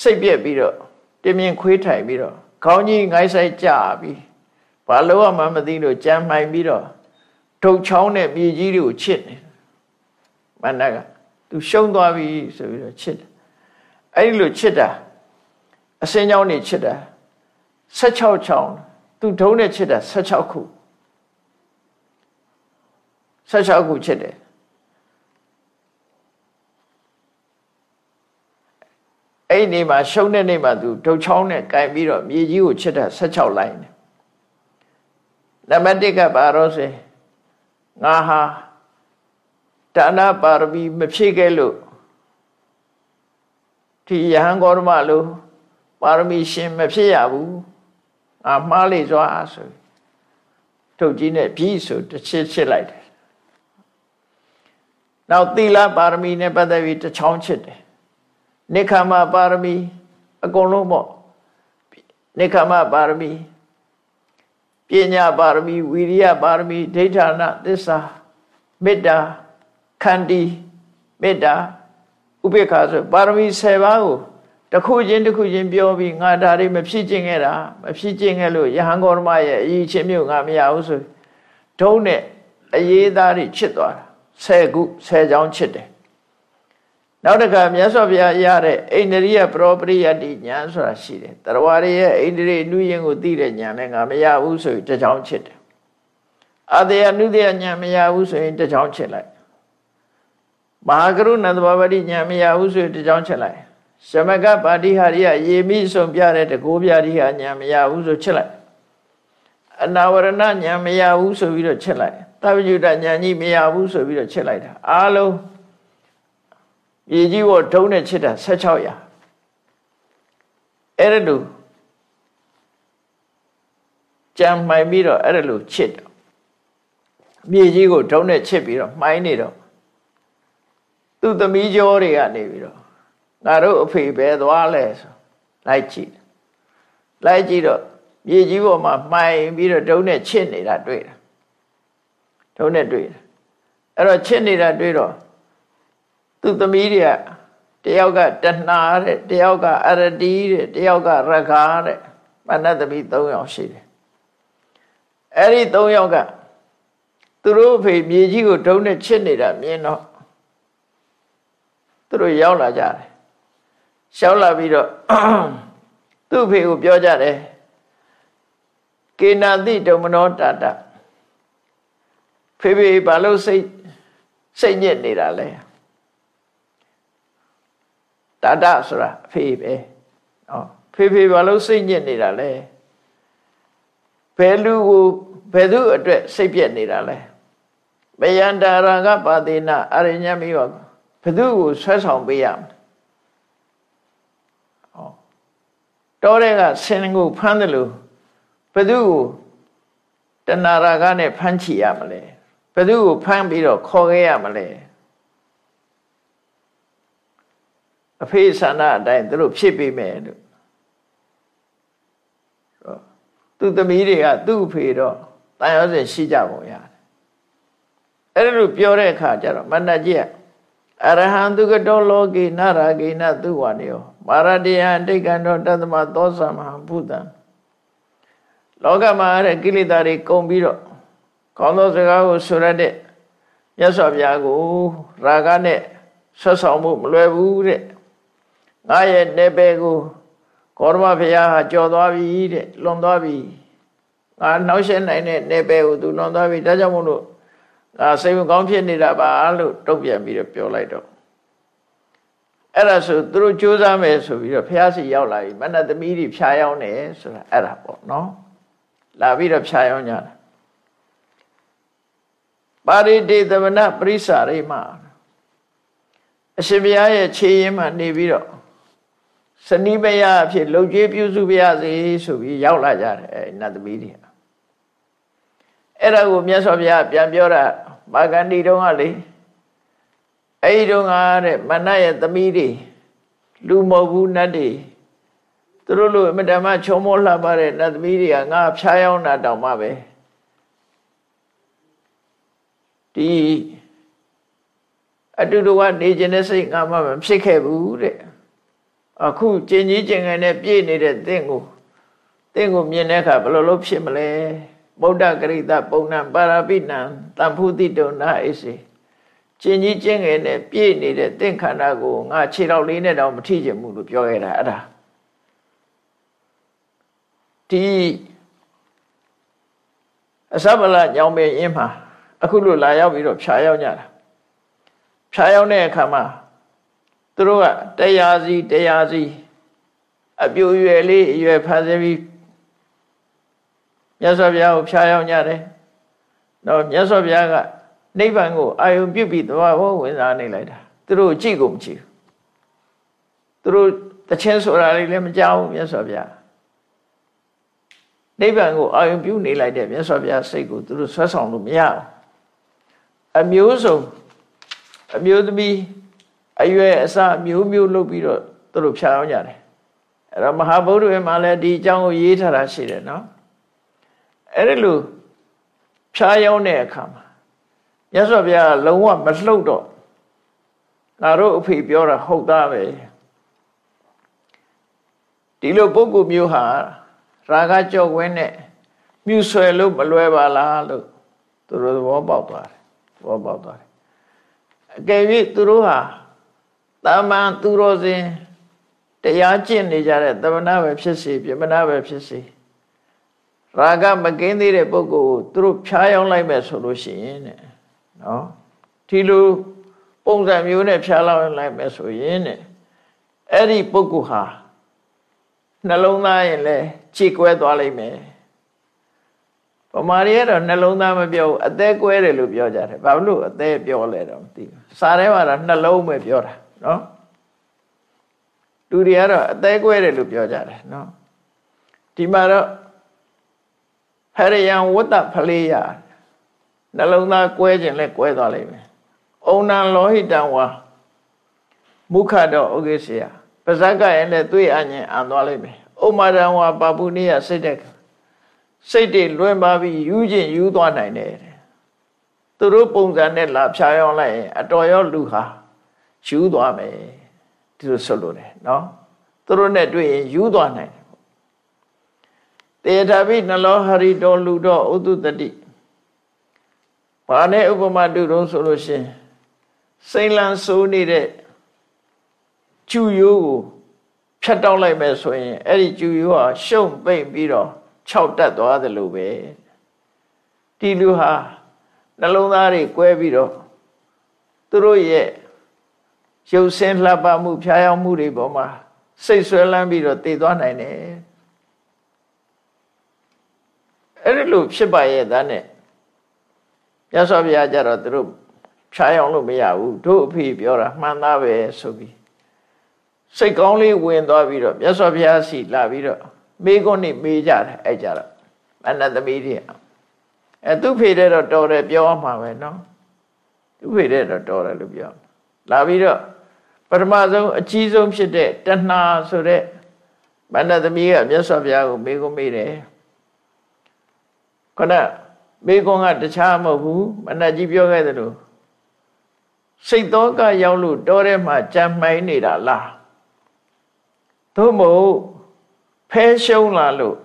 စိတ်ပြက်ပြီးတော့တင်မြင်ခွေးထိုင်ပြီးတော့ခေါင်းကြီးငိုင်းဆိုင်ကြပြီး ဘာလို့မှမသိလို့ကြမ်းမှိုင်ပြီးတော့ထုတ်ချောင်းတဲ့မြေကြီးတွေကိုချစ်နေမန္တကသူရှုံးသွားပြီဆိုပြီးတော့ချစ်တယ်အဲ့ဒီလိုချစ်တာအစင်းချောင်းနေချစ်တာ16ချောင်းသူထုံးနဲ့ချစ်တာ16ခု16ခုချစ်တယ်အဲ့ဒီနေ့မှာရှုံးတဲ့နေ့မှာသူဒုတ်ချောင်းနဲ့ကင်ပြီးတော့မြေကြီးကိုချစ်တာ16လိုင်းတယ် နံပါတ်1ကဘာလို့ဆိုငါဟာဒါနပါရမီမဖြည့်ခဲ့လို့ဒီယဟန်ဂေါရမလို့ပါရမီရှင်မဖြစ်ရဘူးငါမှားလေစွာဆိုထုတ်ကြီးနဲ့ပြီးဆိုတစ်ချစ်ချစ်လိုက်တယ်နောက်သီလပါရမီနဲ့ပတ်သက်ပြီးတစ်ချောင်းချစ်တယ်နိခမပါရမီအကုန်လုံးပေါ့နိခမပါရမီ ပညာပါရမီဝီရိယပါရမီဒိဋ္ဌာနသစ္စာမေတ္တာခန္တီမေတ္တာဥပေက္ခဆိုပါရမီ10ပါးကိုတစ်ခုချင်းတစ်ခုချင်းပြောပြီးငါဒါတွေမဖြစ်ခြင်းခဲ့တာမဖြစ်ခြင်းခဲ့လို့ယဟန်ဂေါရမရဲ့အရေးချင်းမျိုးငါမရဘူးဆိုဒုံးနဲ့အရေးသားတွေချစ်သွားတာ10ခု10ချောင်းချစ်တယ် နောက်တစ်ခါမြတ်စွာဘုရားရတဲ့အိန္ဒြိယပရောပရိယတိဉာဏ်ဆိုတာရှိတယ်တရဝရရဲ့အိန္ဒြိနုယင်ကိုသိတဲ့ဉာဏ်လည်းငါမရဘူးဆိုရင်တစ်ချောင်းချစ်တယ်အတယနုတယဉာဏ်မရဘူးဆိုရင်တစ်ချောင်းချစ်လိုက်မဟာကရုဏသဘာဝတိဉာဏ်မရဘူးဆိုရင်တစ်ချောင်းချစ်လိုက်ရှမကပါတိဟာရိယယေမိဆုံးပြတဲ့တကိုးပြတိဟာဉာဏ်မရဘူးဆိုချစ်လိုက်အနာဝရဏဉာဏ်မရဘူးဆိုပြီးတော့ချစ်လိုက်သဗ္ဗညုတဉာဏ်ကြီးမရဘူးဆိုပြီးတော့ချစ်လိုက်တာအားလုံး မြေကြီးကိုဒုံးနဲ့ချစ်တာ16ရာအဲ့ဒါလို့ကြံမှိုင်ပြီးတော့အဲ့ဒါလို့ချစ်တော့မြေကြီးကိုဒုံးနဲ့ချစ်ပြီးတော့မှိုင်းနေတော့သူ့သမီးကျော်တွေကနေပြီးတော့ငါတို့အဖေပဲသွားလဲဆိုလိုက်ကြည့်လိုက်ကြည့်တော့မြေကြီးပေါ်မှာမှိုင်ပြီးတော့ဒုံးနဲ့ချစ်နေတာတွေ့တာဒုံးနဲ့တွေ့တာအဲ့တော့ချစ်နေတာတွေ့တော့ သူ့သမီးတွေကတယောက်ကတဏှာတဲ့တယောက်ကအရတိတဲ့တယောက်ကရခါတဲ့မနတ်သမီး၃ယောက်ရှိတယ်အဲ့ဒီ၃ယောက်ကသူတို့ဖေမြေကြီးကိုဒုံနဲ့ချစ်နေတာမြင်တော့သူတို့ရောက်လာကြတယ်ရှောက်လာပြီးတော့သူ့ဖေကိုပြောကြတယ်ကေနာတိဒုမနောတတဖေဖေဘာလို့စိတ်စိတ်ညစ်နေတာလဲ တာတဆိုတာအဖေပဲနော်ဖေဖေဘာလို့စိတ်ညစ်နေတာလဲဘယ်လူကိုဘယ်သူအတွက်စိတ်ပြက်နေတာလဲမယန္တာရကပါတိနာအရိညမိယောဘယ်သူကိုဆွဲဆောင်ပေးရမလဲဟောတောတဲ့ကဆင်းကိုဖမ်းတယ်လို့ဘယ်သူကိုတဏှာရာကနဲ့ဖမ်းချီရမလဲဘယ်သူကိုဖမ်းပြီးတော့ခေါ်ခဲ့ရမလဲ အဖေဆန္ဒအတိုင်းသူတို့ဖြစ်ပေးမယ်လို့သူသူသမီးတွေကသူ့အဖေတော့တန်ရောစင်ရှိကြပုံရတယ်အဲ့လိုပြောတဲ့အခါကျတော့မဏ္ဍကြီးအရဟံသူကတောလောကေနရာကေနသူဝနေယောမာရတေယအတိတ်ကံတော်တသမသောသမဟဘုဒ္ဓံလောကမှာတဲ့ကိလေသာတွေကုန်ပြီးတော့ကောင်းသောစကားကိုဆိုရတဲ့မြတ်စွာဘုရားကို ရာဂနဲ့ဆက်ဆောင်မှုမလွယ်ဘူးတဲ့ ငါရဲ့နေပေကိုကောရမဘုရားဟာကြော်သွားပြီတဲ့လွန်သွားပြီငါနှောက်ရှက်နိုင်တဲ့နေပေကိုသူလွန်သွားပြီဒါကြောင့်မို့လို့ငါစိတ်မကောင်းဖြစ်နေတာပါလို့တုံ့ပြန်ပြီးတော့ပြောလိုက်တော့အဲ့ဒါဆိုသူတို့ကြိုးစားမယ်ဆိုပြီးတော့ဘုရားစီရောက်လာပြီမနတ်သမီးတွေဖြားရောက်နေဆိုတာအဲ့ဒါပေါ့နော်လာပြီးတော့ဖြားရောက်ကြတာပါရိတေသမနပရိစ္ဆာရိမအရှင်ဘုရားရဲ့ခြေရင်းမှာနေပြီးတော့ စနိမယအဖြစ်လှုပ်ကြွေးပြုစုပါရစေဆိုပြီးရောက်လာကြတယ်အဲနတ်သမီးတွေအဲ့ဒါကိုမြတ်စွာဘုရားပြန်ပြောတာမာဂန္ဒီတုန်းကလေအဲ့ဒီတုန်းကတဲ့မနတ်ရဲ့သမီးတွေလူမဟုတ်ဘူးနတ်တွေသူတို့လိုအမတမချုံမောလှပတဲ့နတ်သမီးတွေကငါဖျားယောင်းတာတောင်မှပဲဒီအတူတူကနေခြင်းတဲ့စိတ်ငါမှမဖြစ်ခဲ့ဘူးတဲ့ အခုကျင်ကြီးကျင်ငယ်နဲ့ပြည့်နေတဲ့တင့်ကိုတင့်ကိုမြင်တဲ့အခါဘယ်လိုလုပ်ဖြစ်မလဲဗုဒ္ဓဂရိတပုံဏပါရပိဏံတံဖုတိတုံနာအိစေကျင်ကြီးကျင်ငယ်နဲ့ပြည့်နေတဲ့တင့်ခန္ဓာကိုငါခြေတော်လေးနဲ့တော့မထိချင်ဘူးလို့ပြောခဲ့တာအဲ့ဒါဒီအစဗလညောင်ပင်အင်းမှာအခုလိုလာရောက်ပြီးတော့ဖြာရောက်ကြတာဖြာရောက်တဲ့အခါမှာ သူတို့ကတရားစီတရားစီအပြူရွယ်လေးအရွယ်ဖန်ဆင်းပြီးမြတ်စွာဘုရားကိုဖြာရောက်ကြတယ်။တော့မြတ်စွာဘုရားကနိဗ္ဗာန်ကိုအာယုံပြုပြီးသွားဖို့ဝင်စားနေလိုက်တာသူတို့ကြည့်ကုန်မကြည့်ဘူး။သူတို့တခြင်းဆိုတာလေးလည်းမကြောက်ဘူးမြတ်စွာဘုရားနိဗ္ဗာန်ကိုအာယုံပြုနေလိုက်တဲ့မြတ်စွာဘုရားစိတ်ကိုသူတို့ဆွဲဆောင်လို့မရဘူး။အမျိုးစုံအမျိုးသမီး အရွယ်အစမျိုးမျိုးလုပ်ပြီးတော့သူတို့ဖြာအောင်ကြတယ်အဲ့တော့မဟာဗုဒ္ဓဝေမှာလည်းဒီအကြောင်းကိုရေးထားတာရှိတယ်နော်အဲ့ဒီလိုဖြာရောက်တဲ့အခါမှာမြတ်စွာဘုရားလုံးဝမလှုပ်တော့ငါတို့အဖေပြောတာဟုတ်သားပဲဒီလိုပုဂ္ဂိုလ်မျိုးဟာရာဂကြော့ဝင်းနဲ့မြူဆွဲလို့မလွယ်ပါလားလို့သူတို့သဘောပေါက်သွားတယ်သဘောပေါက်သွားတယ်အကယ်၍သူတို့ဟာ တာမန်သူတော်စင်တရားကျင့်နေကြတဲ့သမဏပဲဖြစ်စေပြမဏပဲဖြစ်စေရာဂမကင်းသေးတဲ့ပုဂ္ဂိုလ်ကိုသူတို့ဖြားယောင်းလိုက်မယ်ဆိုလို့ရှိရင်တဲ့နော်ဒီလိုပုံစံမျိုးနဲ့ဖြားလောက်လိုက်မယ်ဆိုရင်တဲ့အဲ့ဒီပုဂ္ဂိုလ်ဟာနှလုံးသားရင်လဲခြေကွဲသွားလိမ့်မယ်ပမာရီကတော့နှလုံးသားမပြောဘူးအသေးကွဲတယ်လို့ပြောကြတယ်ဘာလို့အသေးပြောလဲတော့မသိဘူးစာထဲမှာတော့နှလုံးပဲပြောတာ နော်လူတွေကတော့အသေးကွဲတယ်လို့ပြောကြတယ်နော်ဒီမှာတော့ဟရယံဝတ္တဖလေးရနှလုံးသားကွဲခြင်းလဲကွဲသွားလိမ့်မယ်။အုံနံလောဟိတံဝါမုခတော့ဥကိစီယပါဇက်ကရင်လည်းတွေ့အញ្ញင်အံသွားလိမ့်မယ်။ဥမာရံဝါပပုနိယစိတ်တဲ့စိတ်တွေလွင်ပါပြီးယူခြင်းယူသွားနိုင်တယ်။သူတို့ပုံစံနဲ့လာဖြာရောက်လိုက်ရင်အတော်ရောလူဟာ ယူသွားမယ်ဒီလိုဆိုလို့တယ်နော်သူတို့နဲ့တွေ့ရင်ယူသွားနိုင်တယ်တေထာပိနှလောဟရိတောလူတော့ဥတုတတိဘာနဲ့ဥပမာတူတော့ဆိုလို့ရှင်စိမ့်လန်းဆိုးနေတဲ့ကျူရိုးကိုဖြတ်တောက်လိုက်မယ်ဆိုရင်အဲ့ဒီကျူရိုးဟာရှုံပိတ်ပြီးတော့ခြောက်တက်သွားတယ်လို့ပဲဒီလူဟာနှလုံးသားတွေကွဲပြီးတော့သူတို့ရဲ့ ရုပ်ဆင်းလှပမှုဖြားယောင်းမှုတွေပေါ်မှာစိတ်ဆွဲလန်းပြီးတော့တည်သွားနိုင်တယ်အဲ့ဒီလိုဖြစ်ပါရဲ့သားနဲ့မြတ်စွာဘုရားကြတော့သူတို့ဖြားယောင်းလို့မရဘူးတို့အဖေပြောတာမှန်သားပဲဆိုပြီးစိတ်ကောင်းလေးဝင်သွားပြီးတော့မြတ်စွာဘုရားစီလာပြီးတော့မေးခွန်းနေမေးကြတယ်အဲ့ကြတော့အနတ်သမီးတွေအဲသူ့ဖေတဲ့တော့တော်တယ်ပြောမှာပဲနော်သူ့ဖေတဲ့တော့တော်တယ်လို့ပြောလာပြီးတော့ ပထမဆုံးအကြီးဆုံးဖြစ်တဲ့တဏှာဆိုတဲ့မန္တသမီးကမြတ်စွာဘုရားကိုမေးခွန်းမေးတယ်ခဏမေကွန်ကတခြားမဟုတ်ဘူးမနတ်ကြီးပြောခဲ့တယ်လို့စိတ်သောကရောက်လို့တောထဲမှာကြံမှိုင်းနေတာလားသို့မဟုတ်ဖဲရှုံးလာလို့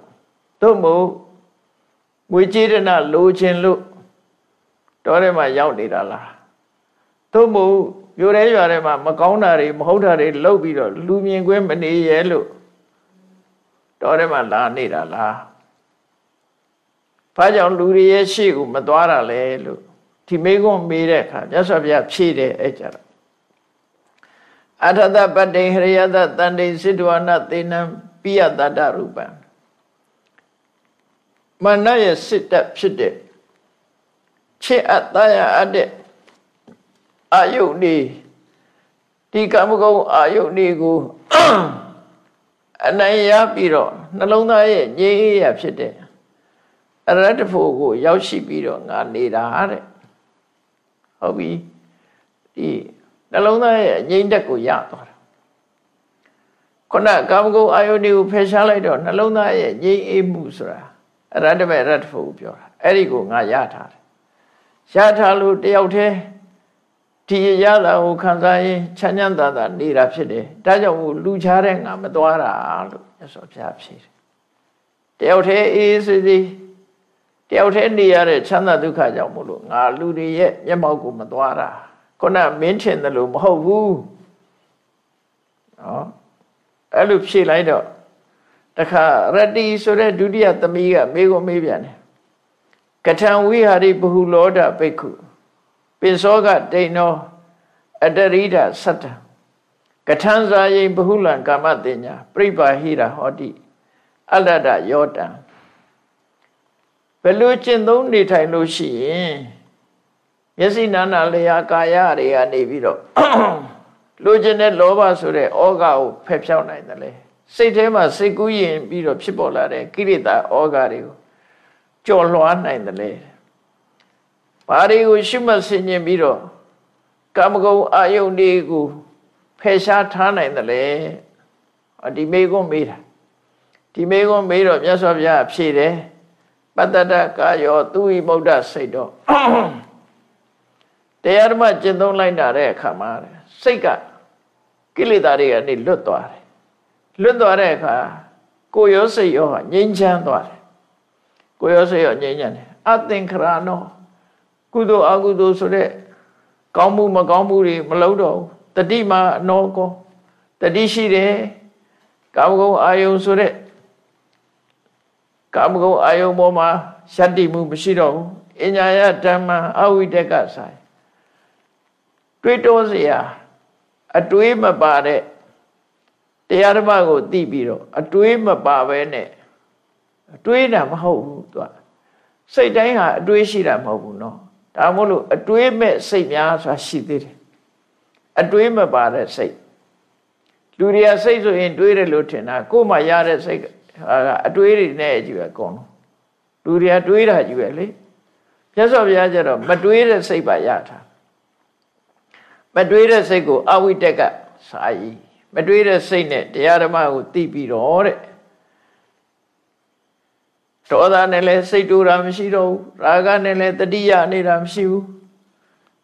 သို့မဟုတ်ငွေကြေးဒနာလိုချင်လို့တောထဲမှာရောက်နေတာလားသို့မဟုတ် ပြိုရဲရွာထဲမှာမကောင်းတာတွေမဟုတ်တာတွေလုပ်ပြီးတော့လူမြင်ကွင်းမနေရဲလို့တောထဲမှာလာနေတာလားဘာကြောင့်လူတွေရဲ့ရှေ့ကိုမသွားတာလဲလို့ဒီမေးခွန်းမေးတဲ့အခါမြတ်စွာဘုရားဖြေတယ်အဲ့ကြတော့အထသပတ္တိဟရိယသတန္တိစိတဝနာသေနံပိယတတရူပံမနရဲ့စစ်တပ်ဖြစ်တဲ့ချစ်အပ်တရားအပ်တဲ့ အာယုန်ဒီဒီကမ္မကုံအာယုန်ဒီကိုအနိုင်ရပြီးတော့နှလုံးသားရဲ့ငြိမ်းအေးရဖြစ်တဲ့အရတ္တဖို့ကို ရောက်ရှိပြီးတော့ငါနေတာတဲ့ဟုတ်ပြီဒီနှလုံးသားရဲ့ငြိမ်းတက်ကိုရသွားတာခုနကာမဂုဏ်အာယုန်တွေကိုဖယ်ရှားလိုက်တော့နှလုံးသားရဲ့ငြိမ်းအေးမှုဆိုတာအရတ္တမဲ့ရတ္တဖို့ကိုပြောတာအဲ့ဒီကိုငါရထားတယ်ရထားလို့တယောက်တည်း ဒီရတာကိုခံစားရင်ချမ်းချမ်းသာသာနေတာဖြစ်တယ်ဒါကြောင့်မို့လူချတဲ့ငါမသွားတာလို့မြတ်စွာဘုရားဖြေတယ်တယောက်တည်းအေးစေးစေးတယောက်တည်းနေရတဲ့ချမ်းသာဒုက္ခကြောင့်မို့လို့ငါလူတွေရဲ့မျက်မှောက်ကိုမသွားတာခုနမင်းထင်တယ်လို့မဟုတ်ဘူးနော်အဲ့လိုဖြေလိုက်တော့တခါရတ္တိဆိုတဲ့ဒုတိယသမီးကမေကိုမေးပြန်တယ်ကထံဝိဟာရိဘဟုလောဒဘိက္ခု ပင်စောကတိန်နောအတရိဒသတ္တကထံဇာယိဘဟုလံကာမတိညာပြိပါဟိရဟောတိအလတ္တယောတံဘယ်လိုကျင့်သုံးနေထိုင်လို့ရှိရင်မျက်စိနာနာလျာကာယတွေကနေပြီးတော့လိုချင်တဲ့လောဘဆိုတဲ့ဩဃကိုဖယ်ဖြောင်းနိုင်တယ်လေစိတ်ထဲမှာစိတ်ကူးရင်ပြီးတော့ဖြစ်ပေါ်လာတဲ့ကိရိတာဩဃတွေကိုကြော်လွှားနိုင်တယ်လေ ဘာတွေကိုရှုမှတ်ဆင်ခြင်ပြီးတော့ကာမဂုဏ်အာယုန်တွေကိုဖယ်ရှားထားနိုင်တယ်လေဒီမေကွန်းမေးတာဒီမေကွန်းမေးတော့မြတ်စွာဘုရားဖြေတယ်ပတ္တတကာယောသူဝိမုဒ္ဒစိတ်တော့တရားဓမ္မကျင့်သုံးလိုက်တာတဲ့အခါမှာစိတ်ကကိလေသာတွေကနေလွတ်သွားတယ်လွတ်သွားတဲ့အခါကိုယ်ရောစိတ်ရောငြိမ်းချမ်းသွားတယ်ကိုယ်ရောစိတ်ရောငြိမ်းချမ်းတယ်အသင်္ခရနော ကုသိုလ်အကုသိုလ်ဆိုတဲ့ကောင်းမှုမကောင်းမှုတွေမလုပ်တော့တတိမာအနောကောတတိရှိတယ်ကာမဂုဏ်အာယုံဆိုတဲ့ကာမဂုဏ်အာယုံပေါ်မှာယတ္တိမှုမရှိတော့ဘူးအညာယဓမ္မအဝိတကဆိုင်တွေးတောเสียအတွေးမပါတဲ့တရားဓမ္မကိုသိပြီးတော့အတွေးမပါဘဲနဲ့အတွေးတာမဟုတ်ဘူးသူကစိတ်တိုင်းဟာအတွေးရှိတာမဟုတ်ဘူးเนาะ ဒါမို့လို့အတွေးမဲ့စိတ်များဆိုတာရှိသေးတယ်အတွေးမပါတဲ့စိတ်လူတွေကစိတ်ဆိုရင်တွေးတယ်လို့ထင်တာကိုယ်မှရတဲ့စိတ်အတွေးတွေနဲ့ကြီးပဲအကုန်လုံးလူတွေကတွေးတာကြီးပဲလေမြတ်စွာဘုရားကျတော့မတွေးတဲ့စိတ်ပါရတာမတွေးတဲ့စိတ်ကိုအဝိတက်ကစာယီမတွေးတဲ့စိတ်နဲ့တရားဓမ္မကိုသိပြီးတော့တဲ့ ဒေါသနဲ့လည်းစိတ်တူတာမရှိတော့ဘူးရာဂနဲ့လည်းတတိယနေတာမရှိဘူး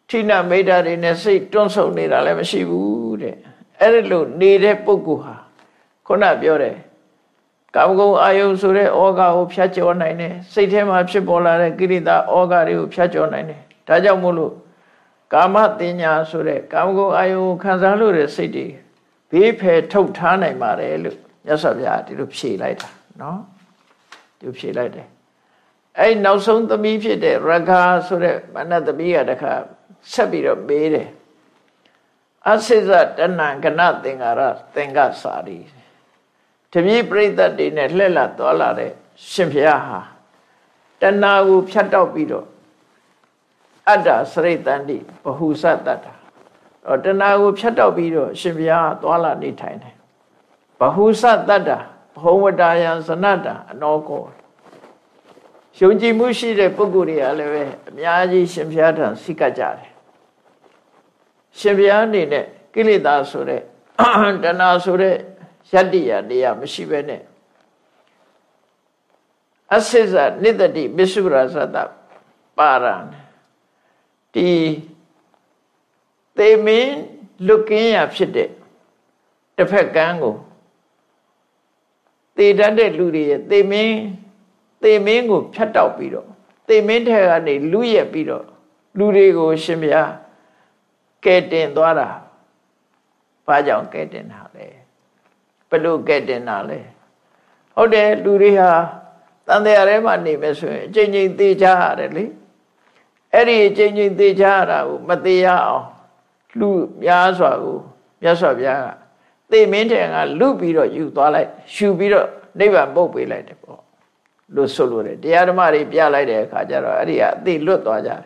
ထိနမိတ်တာတွေနဲ့စိတ်တွန့်ဆုတ်နေတာလည်းမရှိဘူးတဲ့အဲ့ဒါလို့နေတဲ့ပုဂ္ဂိုလ်ဟာခုနပြောတယ်ကာမဂုဏ်အာယုဆိုတဲ့ဩဃကိုဖြတ်ကျော်နိုင်တယ်စိတ်ထဲမှာဖြစ်ပေါ်လာတဲ့ကိရိတာဩဃတွေကိုဖြတ်ကျော်နိုင်တယ်ဒါကြောင့်မို့လို့ကာမတင်ညာဆိုတဲ့ကာမဂုဏ်အာယုကိုခံစားလို့တဲ့စိတ်တွေဘေးဖယ်ထုတ်ထားနိုင်ပါတယ်လို့မြတ်စွာဘုရားဒီလိုဖြေလိုက်တာနော် သူဖြေလိုက်တယ်အဲ့နောက်ဆုံးသမီးဖြစ်တဲ့ရဂါဆိုတဲ့မနတ်သမီးကတခါဆက်ပြီးတော့မေးတယ်အစိဇတဏံကနသင်္ကာရသင်္ကစာရီတပည့်ပြိဿတ်တွေနဲ့လှည့်လာသွားလာတဲ့ရှင်ဘုရားဟာတဏှာကိုဖြတ်တောက်ပြီးတော့အတ္တစရိတန္တိဘဟုစတ္တတာတော့တဏှာကိုဖြတ်တောက်ပြီးတော့ရှင်ဘုရားသွားလာနေထိုင်တယ်ဘဟုစတ္တတာ ဘုံဝတ္တယံဇနတ္တအနောကောယုံကြည်မှုရှိတဲ့ပုဂ္ဂိုလ်တွေကလည်းပဲအများကြီးရှင်ဘုရားထံစိတ်ကကြတယ်ရှင်ဘုရားအနေနဲ့ကိလေသာဆိုတဲ့တဏှာဆိုတဲ့ယတ္တိယတရားမရှိပဲနဲ့အစိစနိတတိပစ္စုရာသတပါရံဒီသေမင်းလွတ်ကင်းရဖြစ်တဲ့တစ်ဖက်ကန်းကို သေတတ်တဲ့လူတွေရဲ့သေမင်းသေမင်းကိုဖြတ်တောက်ပြီးတော့သေမင်းထဲကနေလူရက်ပြီးတော့လူတွေကိုရှင်ဗျာကဲတင်သွားတာဘာကြောင့်ကဲတင်တာလဲဘယ်လိုကဲတင်တာလဲဟုတ်တယ်လူတွေဟာတန်တရားထဲမှာနေမယ်ဆိုရင်အချိန်ချင်းသေချရတယ်လေအဲ့ဒီအချိန်ချင်းသေချရတာကိုမသေးရအောင်လူများစွာကိုမြတ်စွာဘုရားက သေမင်းတဲ့ကလူပြီးတော့ယူသွားလိုက်ရှူပြီးတော့နိဗ္ဗာန်ပုတ်ပေးလိုက်တယ်ပေါ့လို့ဆိုလို့တယ်တရားဓမ္မတွေပြလိုက်တဲ့အခါကျတော့အဲ့ဒီကအသိလွတ်သွားကြတယ်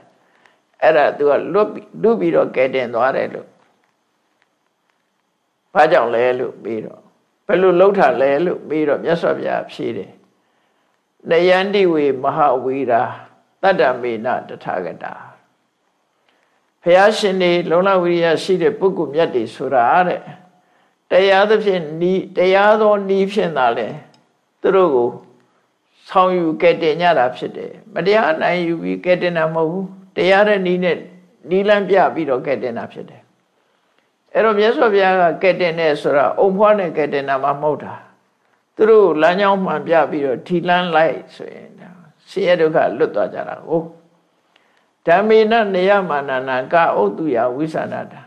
အဲ့ဒါသူကလွတ်လူပြီးတော့ကဲတင်သွားတယ်လို့ဘာကြောင့်လဲလို့ပြီးတော့ဘယ်လိုလှုပ်တာလဲလို့ပြီးတော့မြတ်စွာဘုရားဖြေတယ်နယန္တိဝေမဟာဝီရာတတ္တမေနတထာဂတာဘုရားရှင်နေလုံလဝိရိယရှိတဲ့ပုဂ္ဂိုလ်မြတ်တွေဆိုတာတဲ့ တရားသဖြင့်ဤတရားသောဤဖြင့်သာလဲသူတို့ကိုဆောင်ယူကဲတင်ကြတာဖြစ်တယ်မတရားနိုင်ယူပြီးကဲတင်တာမဟုတ်ဘူးတရားတဲ့ဤနဲ့ဤလန်းပြပြီးတော့ကဲတင်တာဖြစ်တယ်အဲ့တော့မြတ်စွာဘုရားကကဲတင်တဲ့ဆိုတာအုံဖွားနဲ့ကဲတင်တာမှမဟုတ်တာသူတို့လမ်းကြောင်းမှန်ပြပြီးတော့ထီလန်းလိုက်ဆိုရင်ဆင်းရဲဒုက္ခလွတ်သွားကြတာကိုဓမ္မေနနေယမာနနာကာဥတုယဝိသနာတာ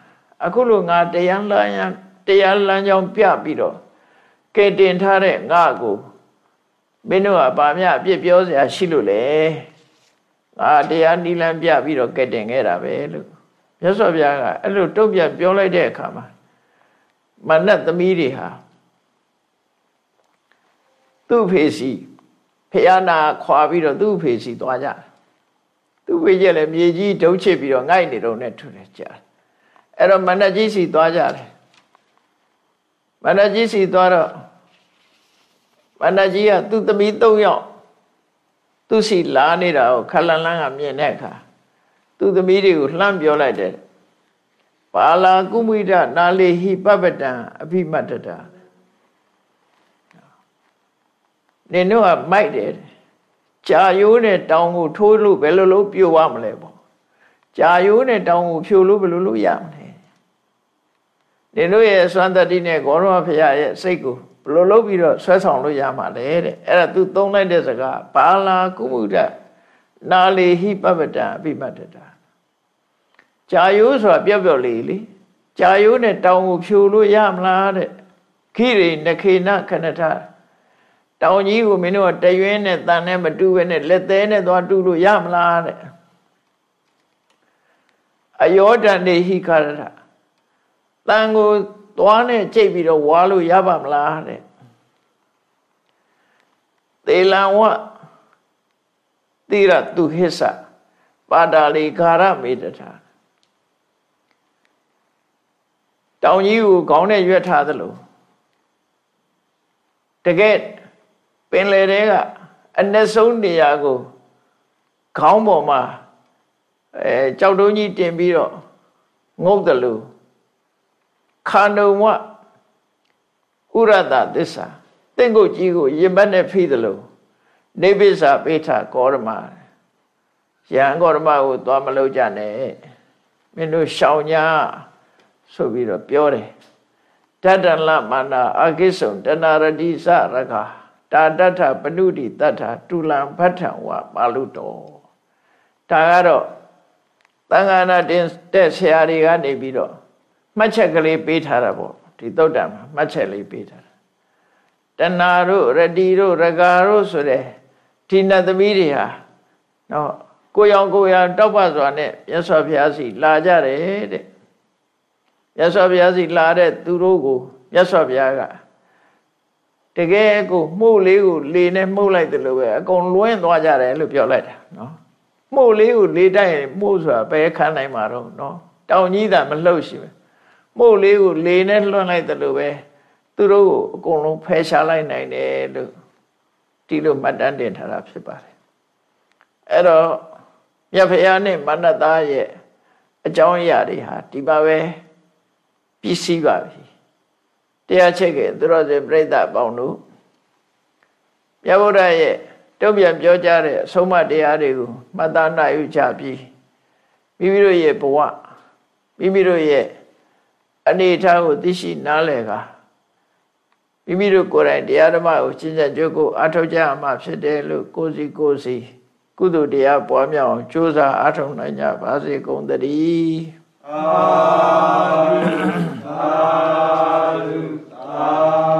အခုလိုငါတရားလမ်း တရားလမ်းကြောင်းပြပြီးတော့ကဲတင်ထားတဲ့ငါကိုမင်းတို့ကဗာမြအပြစ်ပြောစရာရှိလို့လေငါတရားနီလန်းပြပြီးတော့ကဲတင်ခဲ့တာပဲလို့မြတ်စွာဘုရားကအဲ့လိုတုံ့ပြန်ပြောလိုက်တဲ့အခါမှာမနတ်သမီးတွေဟာသူ့ဖေစီဖះနာခွာပြီးတော့သူ့ဖေစီသွားကြသူ့ဖေကြီးလည်းမြေကြီးဒုံချစ်ပြီးတော့ငိုက်နေတော့နဲ့ထူတယ်ကြာအဲ့တော့မနတ်ကြီးစီသွားကြတယ် မနတ်ကြီးစီသွားတော့မနတ်ကြီးကသူ့သမီး၃ယောက်သူ့စီလာနေတာကိုခလန်လန်းကမြင်တဲ့အခါသူ့သမီးတွေကိုလှမ်းပြောလိုက်တယ်ပါလာကုမိဒနာလေဟိပပတံအភិမတ္တတာနင်တို့ကမိုက်တယ်ကြာရိုးနဲ့တောင်ကိုထိုးလို့ဘယ်လိုလုပ်ပြိုရမလဲပေါ့ကြာရိုးနဲ့တောင်ကိုဖြိုလို့ဘယ်လိုလုပ်ရမလဲ နင်တို့ရဲ့စွမ်းတတိနဲ့ဂေါရမဖရာရဲ့စိတ်ကိုဘယ်လိုလုပ်ပြီးတော့ဆွဲဆောင်လို့ရမှာလဲတဲ့အဲ့ဒါသူသုံးလိုက်တဲ့စကားဘာလာကုမှုဒနာလီဟိပပတံအပိမတ္တတာကြာရိုးဆိုတာပြော့ပြော့လေးလေကြာရိုးနဲ့တောင်ကိုဖြိုလို့ရမလားတဲ့ခိရိနခေနခဏထတောင်ကြီးကိုမင်းတို့တရွင်းနဲ့တန်နဲ့မတူဘဲနဲ့လက်သေးနဲ့သွားတူလို့ရမလားတဲ့အယောဒန်နေဟိခရထ တန်ကိုသွားနဲ့ကြိတ်ပြီးတော့ဝါလို့ရပါမလားတဲ့သေလံဝတိရသူဟစ္ဆပါတာလီခါရမေတ္တာတောင်ကြီးကိုခေါင်းနဲ့ရွက်ထားသလိုတကယ်ပင်လယ်ထဲကအနက်ဆုံးနေရာကိုခေါင်းပေါ်မှာအဲကြောက်တုံးကြီးတင်ပြီးတော့ငုတ်တယ်လို့ ခန္ဓုံဝဥရတသစ္စာတင့်ကိုကြီးကိုရင်ဘတ်နဲ့ဖိတယ်လို့နေပိစာပိဋ္ဌကောရမယံကောရမကိုသွားမလို့ကြနဲ့မင်းတို့ရှောင်ညာဆိုပြီးတော့ပြောတယ်တတ္တလမနာအကိစ္ဆုံတဏရတိစရခာတာတထပနုတိတထတူလံဖတ်ထံဝပါဠုတော်ဒါကတော့သံဃာနာတင်တဲ့ဆရာတွေကနေပြီးတော့ မှတ်ချက်ကလေးပေးထားတာပေါ့ဒီသုတ်တံမှာမှတ်ချက်လေးပေးထားတာတဏှာတို့ရတိတို့ရဂါတို့ဆိုတဲ့ဒီနတ်သမီးတွေဟာနော်ကိုရောင်ကိုရတောက်ပစွာနဲ့မြတ်စွာဘုရားစီလာကြတယ်တဲ့မြတ်စွာဘုရားစီလာတဲ့သူတို့ကိုမြတ်စွာဘုရားကတကယ်ကိုမှုတ်လေးကိုလေနဲ့မှုတ်လိုက်တယ်လို့ပဲအကုန်လွင်းသွားကြတယ်လို့ပြောလိုက်တာနော်မှုတ်လေးကိုလေတိုက်ရင်မှုတ်ဆိုတာဘယ်ခံနိုင်မှာတော့နော်တောင်ကြီးတာမလှုပ်ရှိပဲ မှုတ်လေးကိုလေနဲ့လွှမ်းလိုက်တယ်လို့ပဲသူတို့ကိုအကုန်လုံးဖယ်ရှားလိုက်နိုင်တယ်လို့ဒီလိုမှတ်တမ်းတင်ထားတာဖြစ်ပါတယ်အဲ့တော့မြတ်ဖရာနဲ့မနတသားရဲ့အကြောင်းအရာတွေဟာဒီပါပဲပြည့်စည်ပါပြီတရားချက်ကသူတော်စင်ပြိဿပေါင်းတို့မြတ်ဗုဒ္ဓရဲ့တတုံ့ပြန်ပြောကြတဲ့အဆုံးမတရားတွေကိုမှတ်သားနိုင်ယူကြပြီးမိမိတို့ရဲ့ဘဝမိမိတို့ရဲ့ အနေထားကိုသိရှိနားလည်ကမိမိတို့ကိုယ်တိုင်တရားဓမ္မကိုရှင်းချက်ကြိုးကိုအထောက်ကြအမှဖြစ်တယ်လို့ကိုစီကိုစီကုသိုလ်တရားပွားများအောင်ကြိုးစားအထောက်နိုင်ကြပါစေကုန်သတည်းအာသုသာသုသာ